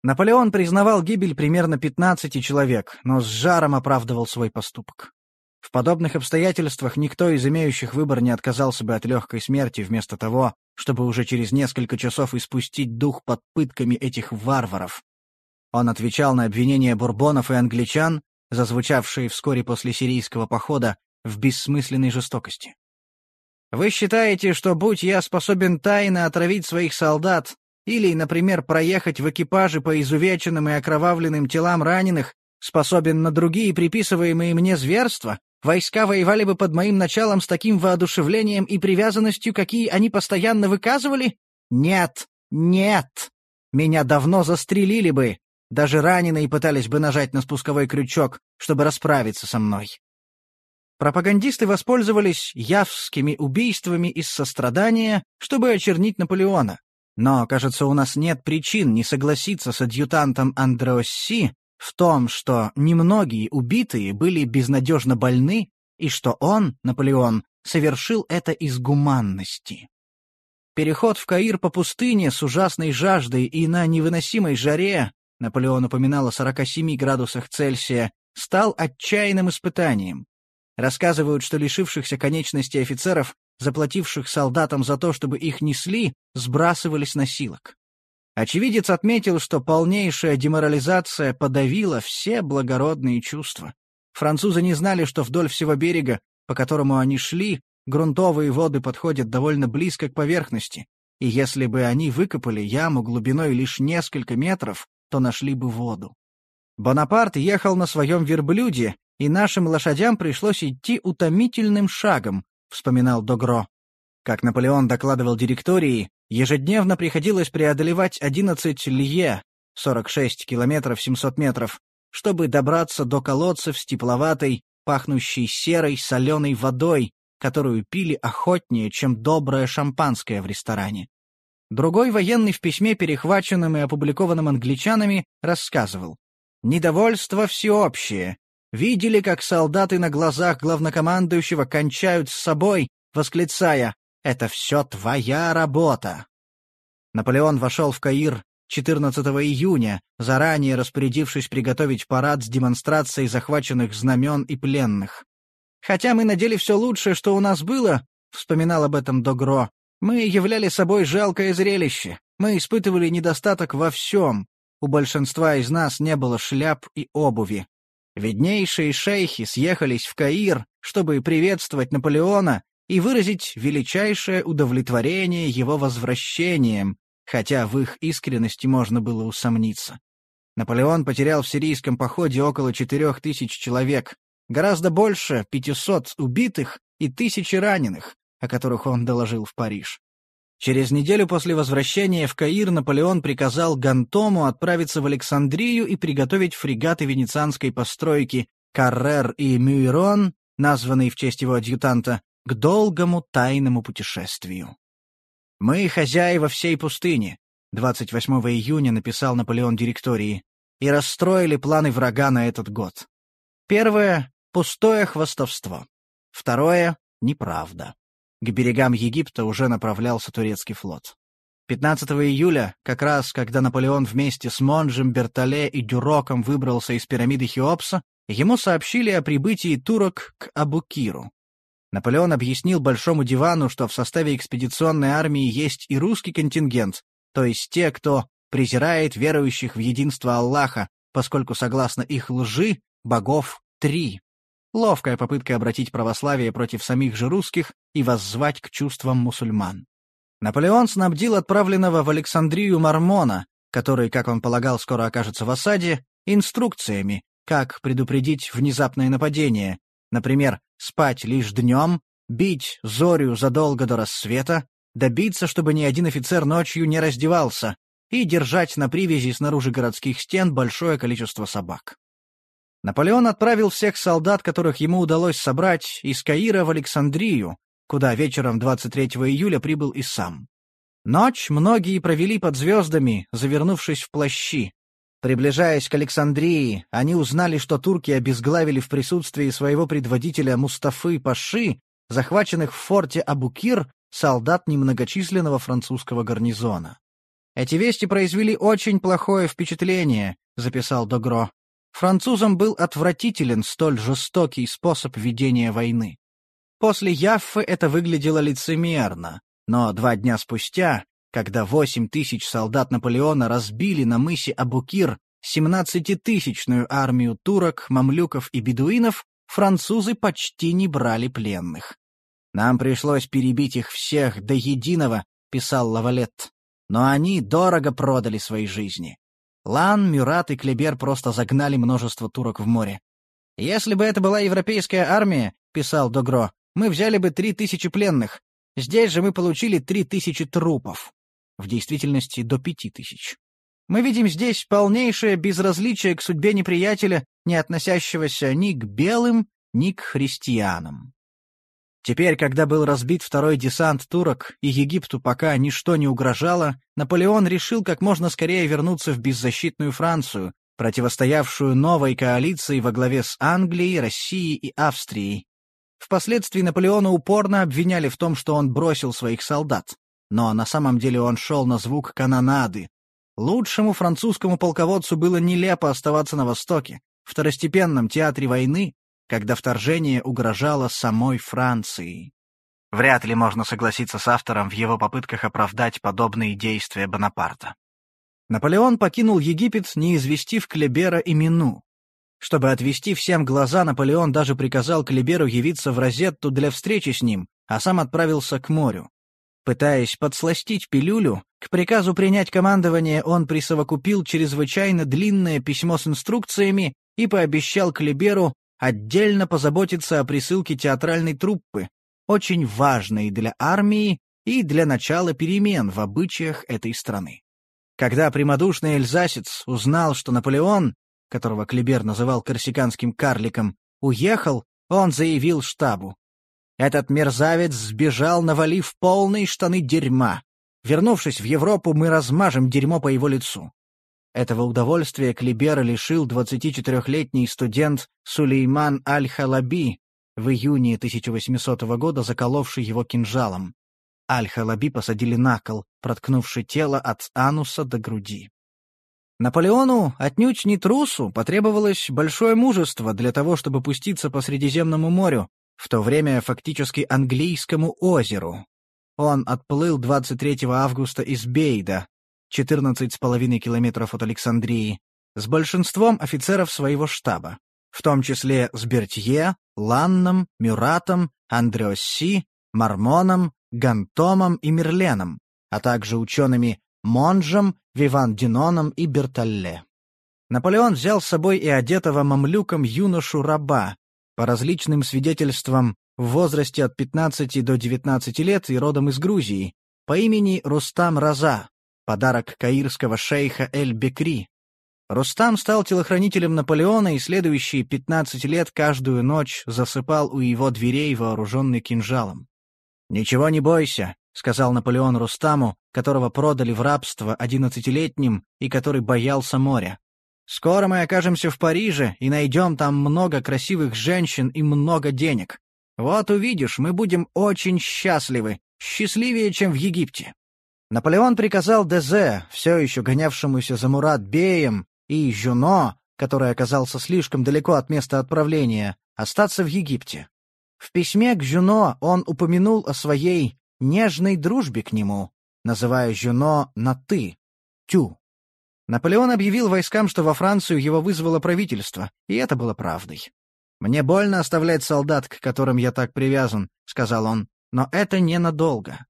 [SPEAKER 1] Наполеон признавал гибель примерно 15 человек, но с жаром оправдывал свой поступок. В подобных обстоятельствах никто из имеющих выбор не отказался бы от легкой смерти вместо того, чтобы уже через несколько часов испустить дух под пытками этих варваров. Он отвечал на обвинения бурбонов и англичан, зазвучавшие вскоре после сирийского похода, в бессмысленной жестокости. Вы считаете, что будь я способен тайно отравить своих солдат или, например, проехать в экипаже по изувеченным и окровавленным телам раненых, способен на другие приписываемые мне зверства, войска воевали бы под моим началом с таким воодушевлением и привязанностью, какие они постоянно выказывали? Нет, нет. Меня давно застрелили бы. Даже раненые пытались бы нажать на спусковой крючок, чтобы расправиться со мной. Пропагандисты воспользовались явскими убийствами из сострадания, чтобы очернить Наполеона. Но, кажется, у нас нет причин не согласиться с адъютантом Андреосси в том, что немногие убитые были безнадежно больны, и что он, Наполеон, совершил это из гуманности. Переход в Каир по пустыне с ужасной жаждой и на невыносимой жаре, Наполеон упоминал о 47 градусах Цельсия, стал отчаянным испытанием. Рассказывают, что лишившихся конечностей офицеров, заплативших солдатам за то, чтобы их несли, сбрасывались на силок. Очевидец отметил, что полнейшая деморализация подавила все благородные чувства. Французы не знали, что вдоль всего берега, по которому они шли, грунтовые воды подходят довольно близко к поверхности, и если бы они выкопали яму глубиной лишь несколько метров, то нашли бы воду. Бонапарт ехал на своем верблюде, и нашим лошадям пришлось идти утомительным шагом, вспоминал Догро. Как Наполеон докладывал директории, ежедневно приходилось преодолевать 11 лье, 46 километров 700 метров, чтобы добраться до колодцев с тепловатой, пахнущей серой соленой водой, которую пили охотнее, чем доброе шампанское в ресторане. Другой военный в письме, перехваченном и опубликованном англичанами, рассказывал. «Недовольство всеобщее, видели, как солдаты на глазах главнокомандующего кончают с собой, восклицая «Это все твоя работа!». Наполеон вошел в Каир 14 июня, заранее распорядившись приготовить парад с демонстрацией захваченных знамен и пленных. «Хотя мы надели все лучшее, что у нас было», — вспоминал об этом Догро, «мы являли собой жалкое зрелище, мы испытывали недостаток во всем, у большинства из нас не было шляп и обуви. Виднейшие шейхи съехались в Каир, чтобы приветствовать Наполеона и выразить величайшее удовлетворение его возвращением, хотя в их искренности можно было усомниться. Наполеон потерял в сирийском походе около четырех тысяч человек, гораздо больше 500 убитых и тысячи раненых, о которых он доложил в Париж. Через неделю после возвращения в Каир Наполеон приказал Гантому отправиться в Александрию и приготовить фрегаты венецианской постройки «Каррер» и «Мюйрон», названные в честь его адъютанта, к долгому тайному путешествию. «Мы хозяева всей пустыни», 28 июня написал Наполеон директории, и расстроили планы врага на этот год. Первое — пустое хвастовство. Второе — неправда. К берегам Египта уже направлялся турецкий флот. 15 июля, как раз когда Наполеон вместе с Монжем, Бертоле и Дюроком выбрался из пирамиды Хеопса, ему сообщили о прибытии турок к Абукиру. Наполеон объяснил Большому дивану, что в составе экспедиционной армии есть и русский контингент, то есть те, кто презирает верующих в единство Аллаха, поскольку, согласно их лжи, богов три. Ловкая попытка обратить православие против самих же русских и воззвать к чувствам мусульман. Наполеон снабдил отправленного в Александрию Мармона, который, как он полагал, скоро окажется в осаде, инструкциями, как предупредить внезапное нападение, например, спать лишь днем, бить зорю задолго до рассвета, добиться, чтобы ни один офицер ночью не раздевался, и держать на привязи снаружи городских стен большое количество собак. Наполеон отправил всех солдат, которых ему удалось собрать, из Каира в Александрию, куда вечером 23 июля прибыл и сам. Ночь многие провели под звездами, завернувшись в плащи. Приближаясь к Александрии, они узнали, что турки обезглавили в присутствии своего предводителя Мустафы Паши, захваченных в форте Абукир, солдат немногочисленного французского гарнизона. «Эти вести произвели очень плохое впечатление», — записал Догро. Французам был отвратителен столь жестокий способ ведения войны. После Яффы это выглядело лицемерно, но два дня спустя, когда восемь тысяч солдат Наполеона разбили на мысе Абукир 17-тысячную армию турок, мамлюков и бедуинов, французы почти не брали пленных. «Нам пришлось перебить их всех до единого», — писал Лавалет. «Но они дорого продали свои жизни. Лан, Мюрат и Клебер просто загнали множество турок в море. «Если бы это была европейская армия, — писал Догро, — мы взяли бы три тысячи пленных. Здесь же мы получили три тысячи трупов. В действительности до пяти тысяч. Мы видим здесь полнейшее безразличие к судьбе неприятеля, не относящегося ни к белым, ни к христианам. Теперь, когда был разбит второй десант турок и Египту пока ничто не угрожало, Наполеон решил как можно скорее вернуться в беззащитную Францию, противостоявшую новой коалиции во главе с Англией, Россией и Австрией. Впоследствии Наполеона упорно обвиняли в том, что он бросил своих солдат. Но на самом деле он шел на звук канонады. Лучшему французскому полководцу было нелепо оставаться на Востоке, второстепенном театре войны, когда вторжение угрожало самой Франции. Вряд ли можно согласиться с автором в его попытках оправдать подобные действия Бонапарта. Наполеон покинул Египет, не известив Клебера и Мину. Чтобы отвести всем глаза, Наполеон даже приказал Клеберу явиться в Розетту для встречи с ним, а сам отправился к морю. Пытаясь подсластить пилюлю, к приказу принять командование он присовокупил чрезвычайно длинное письмо с инструкциями и пообещал Клеберу отдельно позаботиться о присылке театральной труппы, очень важной для армии и для начала перемен в обычаях этой страны. Когда прямодушный эльзасец узнал, что Наполеон, которого Клебер называл корсиканским карликом, уехал, он заявил штабу. Этот мерзавец сбежал, навалив полные штаны дерьма. Вернувшись в Европу, мы размажем дерьмо по его лицу. Этого удовольствия Клибера лишил 24-летний студент Сулейман Аль-Халаби, в июне 1800 года заколовший его кинжалом. Аль-Халаби посадили на кол, проткнувший тело от ануса до груди. Наполеону, отнюдь не трусу, потребовалось большое мужество для того, чтобы пуститься по Средиземному морю, в то время фактически английскому озеру. Он отплыл 23 августа из Бейда, 14,5 километров от Александрии, с большинством офицеров своего штаба, в том числе с Бертье, Ланном, Мюратом, Андреосси, Мармоном, Гантомом и Мерленом, а также учеными Монжем, Виван Диноном и Берталле. Наполеон взял с собой и одетого мамлюком юношу-раба, По различным свидетельствам, в возрасте от 15 до 19 лет и родом из Грузии, по имени Рустам Раза, подарок каирского шейха Эль-Бекри. Рустам стал телохранителем Наполеона и следующие 15 лет каждую ночь засыпал у его дверей вооруженный кинжалом. «Ничего не бойся», — сказал Наполеон Рустаму, которого продали в рабство одиннадцатилетним и который боялся моря. «Скоро мы окажемся в Париже и найдем там много красивых женщин и много денег. Вот увидишь, мы будем очень счастливы, счастливее, чем в Египте». Наполеон приказал Дезе, все еще гонявшемуся за Мурат Беем, и Жюно, который оказался слишком далеко от места отправления, остаться в Египте. В письме к Жюно он упомянул о своей нежной дружбе к нему, называя Жюно на «ты» — «тю». Наполеон объявил войскам, что во Францию его вызвало правительство, и это было правдой. «Мне больно оставлять солдат, к которым я так привязан», — сказал он, — «но это ненадолго».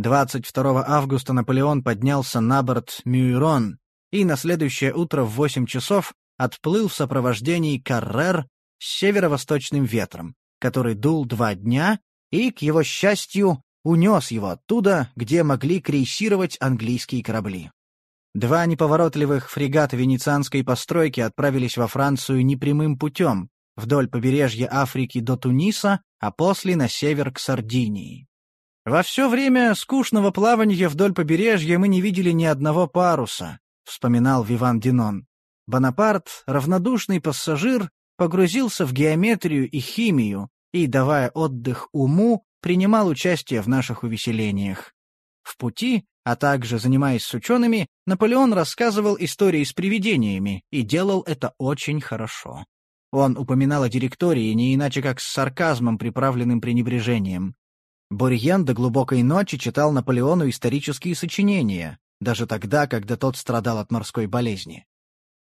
[SPEAKER 1] 22 августа Наполеон поднялся на борт Мюйрон и на следующее утро в 8 часов отплыл в сопровождении Каррер с северо-восточным ветром, который дул два дня и, к его счастью, унес его оттуда, где могли крейсировать английские корабли. Два неповоротливых фрегата венецианской постройки отправились во Францию непрямым путем, вдоль побережья Африки до Туниса, а после на север к Сардинии. Во все время скучного плавания вдоль побережья мы не видели ни одного паруса, вспоминал Виван Динон. Бонапарт, равнодушный пассажир, погрузился в геометрию и химию и, давая отдых уму, принимал участие в наших увеселениях. В пути, а также занимаясь с учеными, Наполеон рассказывал истории с привидениями и делал это очень хорошо. Он упоминал о директории не иначе как с сарказмом, приправленным пренебрежением. Бурьен до глубокой ночи читал Наполеону исторические сочинения, даже тогда, когда тот страдал от морской болезни.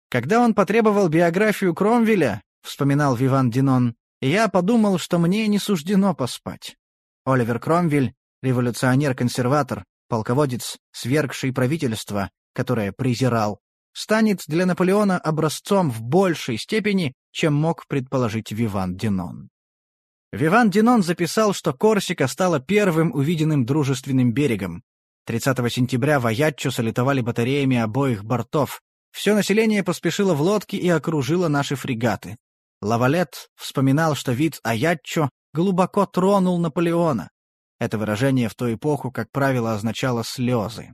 [SPEAKER 1] Когда он потребовал биографию Кромвеля, вспоминал Виван Динон, я подумал, что мне не суждено поспать. Оливер Кромвель, революционер-консерватор, полководец, свергший правительство, которое презирал, станет для Наполеона образцом в большей степени, чем мог предположить Виван Динон. Виван Динон записал, что Корсика стала первым увиденным дружественным берегом. 30 сентября в Аятчо солитовали батареями обоих бортов. Все население поспешило в лодки и окружило наши фрегаты. Лавалет вспоминал, что вид Аятчо глубоко тронул Наполеона. Это выражение в ту эпоху, как правило, означало слезы.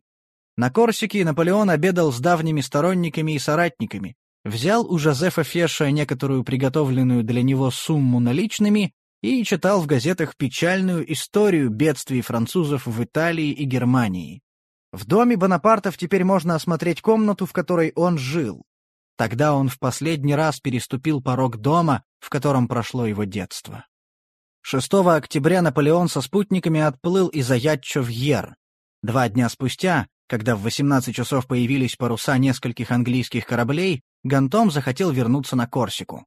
[SPEAKER 1] На Корсике Наполеон обедал с давними сторонниками и соратниками, взял у Жозефа Феша некоторую приготовленную для него сумму наличными и читал в газетах печальную историю бедствий французов в Италии и Германии. В доме Бонапартов теперь можно осмотреть комнату, в которой он жил. Тогда он в последний раз переступил порог дома, в котором прошло его детство. 6 октября Наполеон со спутниками отплыл из Аятчо в Ер. Два дня спустя, когда в 18 часов появились паруса нескольких английских кораблей, Гантом захотел вернуться на Корсику.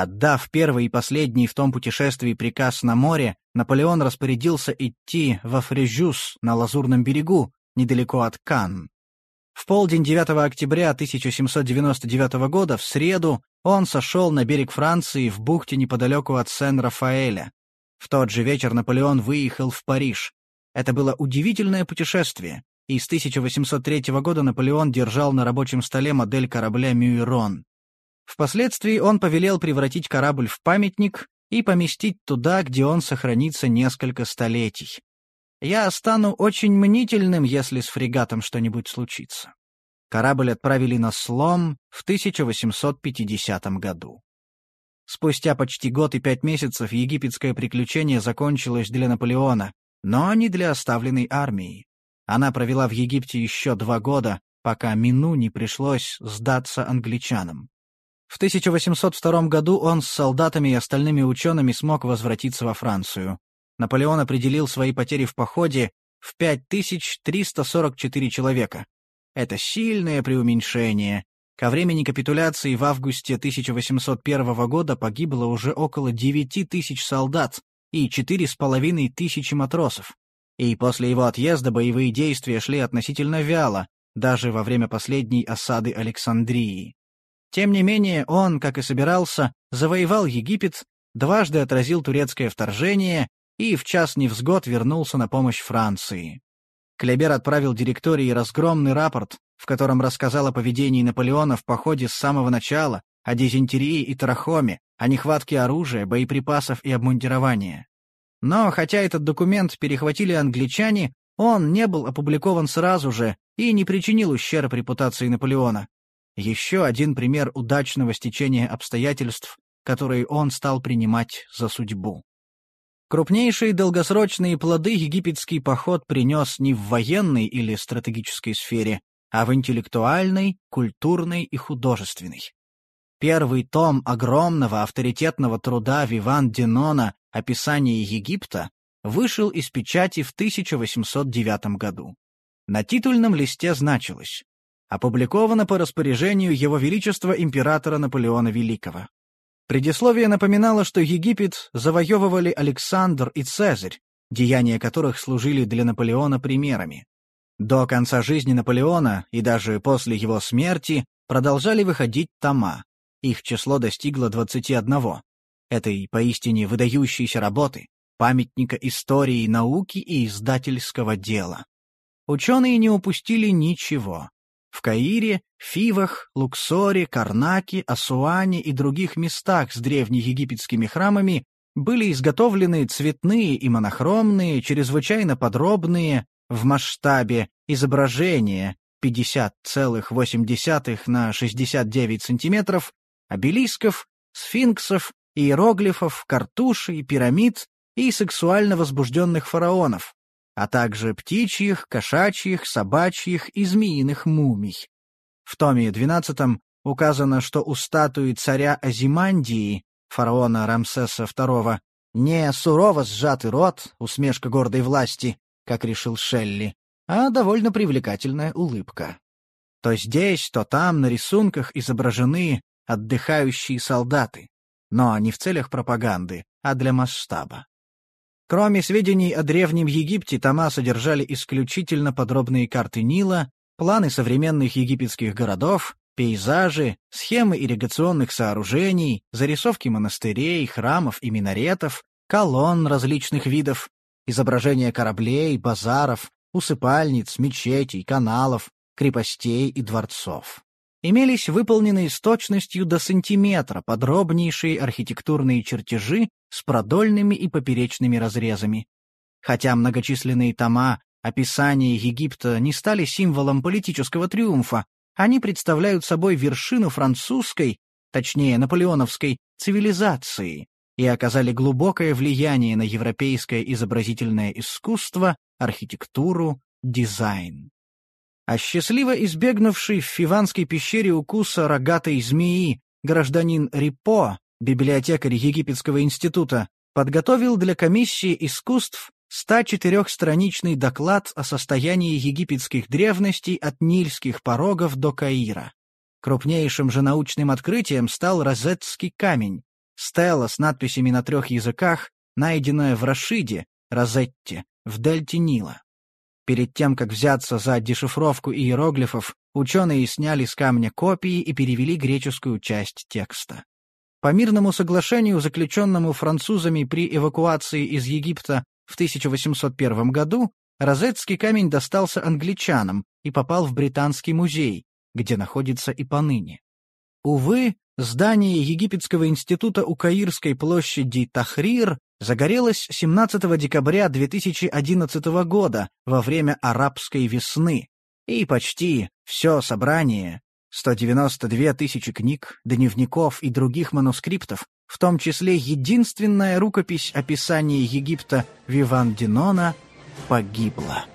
[SPEAKER 1] Отдав первый и последний в том путешествии приказ на море, Наполеон распорядился идти во Фрежюс на Лазурном берегу, недалеко от Канн. В полдень 9 октября 1799 года, в среду, он сошел на берег Франции в бухте неподалеку от Сен-Рафаэля. В тот же вечер Наполеон выехал в Париж. Это было удивительное путешествие, и с 1803 года Наполеон держал на рабочем столе модель корабля «Мюйрон». Впоследствии он повелел превратить корабль в памятник и поместить туда, где он сохранится несколько столетий. Я стану очень мнительным, если с фрегатом что-нибудь случится. Корабль отправили на слом в 1850 году. Спустя почти год и пять месяцев египетское приключение закончилось для Наполеона, но не для оставленной армии. Она провела в Египте еще два года, пока Мину не пришлось сдаться англичанам. В 1802 году он с солдатами и остальными учеными смог возвратиться во Францию. Наполеон определил свои потери в походе в 5344 человека. Это сильное преуменьшение, Ко времени капитуляции в августе 1801 года погибло уже около 9 тысяч солдат и 4,5 тысячи матросов. И после его отъезда боевые действия шли относительно вяло, даже во время последней осады Александрии. Тем не менее, он, как и собирался, завоевал Египет, дважды отразил турецкое вторжение и в час невзгод вернулся на помощь Франции. Клебер отправил директории разгромный рапорт, в котором рассказал о поведении Наполеона в походе с самого начала, о дизентерии и трахоме, о нехватке оружия, боеприпасов и обмундирования. Но хотя этот документ перехватили англичане, он не был опубликован сразу же и не причинил ущерб репутации Наполеона. Еще один пример удачного стечения обстоятельств, которые он стал принимать за судьбу. Крупнейшие долгосрочные плоды египетский поход принес не в военной или стратегической сфере, а в интеллектуальной, культурной и художественной. Первый том огромного авторитетного труда Виван Динона «Описание Египта» вышел из печати в 1809 году. На титульном листе значилось «Опубликовано по распоряжению Его Величества императора Наполеона Великого». Предисловие напоминало, что Египет завоевывали Александр и Цезарь, деяния которых служили для Наполеона примерами. До конца жизни Наполеона и даже после его смерти продолжали выходить тома. Их число достигло 21. Этой поистине выдающейся работы, памятника истории, науки и издательского дела. Ученые не упустили ничего. В Каире, Фивах, Луксоре, Карнаке, Асуане и других местах с древнеегипетскими храмами были изготовлены цветные и монохромные, чрезвычайно подробные, в масштабе изображения 50,8 на 69 сантиметров обелисков, сфинксов, иероглифов, картушей, пирамид и сексуально возбужденных фараонов, а также птичьих, кошачьих, собачьих и змеиных мумий. В томе 12 указано, что у статуи царя Азимандии, фараона Рамсеса II, не сурово сжатый рот, усмешка гордой власти, как решил Шелли, а довольно привлекательная улыбка. То здесь, то там на рисунках изображены отдыхающие солдаты, но не в целях пропаганды, а для масштаба. Кроме сведений о Древнем Египте, тома содержали исключительно подробные карты Нила, планы современных египетских городов, пейзажи, схемы ирригационных сооружений, зарисовки монастырей, храмов и минаретов, колонн различных видов, изображения кораблей, базаров, усыпальниц, мечетей, каналов, крепостей и дворцов. Имелись выполненные с точностью до сантиметра подробнейшие архитектурные чертежи с продольными и поперечными разрезами. Хотя многочисленные тома описания Египта не стали символом политического триумфа, они представляют собой вершину французской, точнее наполеоновской, цивилизации и оказали глубокое влияние на европейское изобразительное искусство, архитектуру, дизайн. А счастливо избегнувший в Фиванской пещере укуса рогатой змеи гражданин Рипо библиотекарь Египетского института, подготовил для комиссии искусств 104-страничный доклад о состоянии египетских древностей от Нильских порогов до Каира. Крупнейшим же научным открытием стал розетский камень, стела с надписями на трех языках, найденная в Рашиде, Розетте, в дельте Нила. Перед тем, как взяться за дешифровку иероглифов, ученые сняли с камня копии и перевели греческую часть текста. По мирному соглашению, заключенному французами при эвакуации из Египта в 1801 году, Розетский камень достался англичанам и попал в Британский музей, где находится и поныне. Увы, здание Египетского института у Каирской площади Тахрир загорелось 17 декабря 2011 года во время арабской весны, и почти все собрание, 192 тысячи книг, дневников и других манускриптов, в том числе единственная рукопись описания Египта Виван Динона, погибла.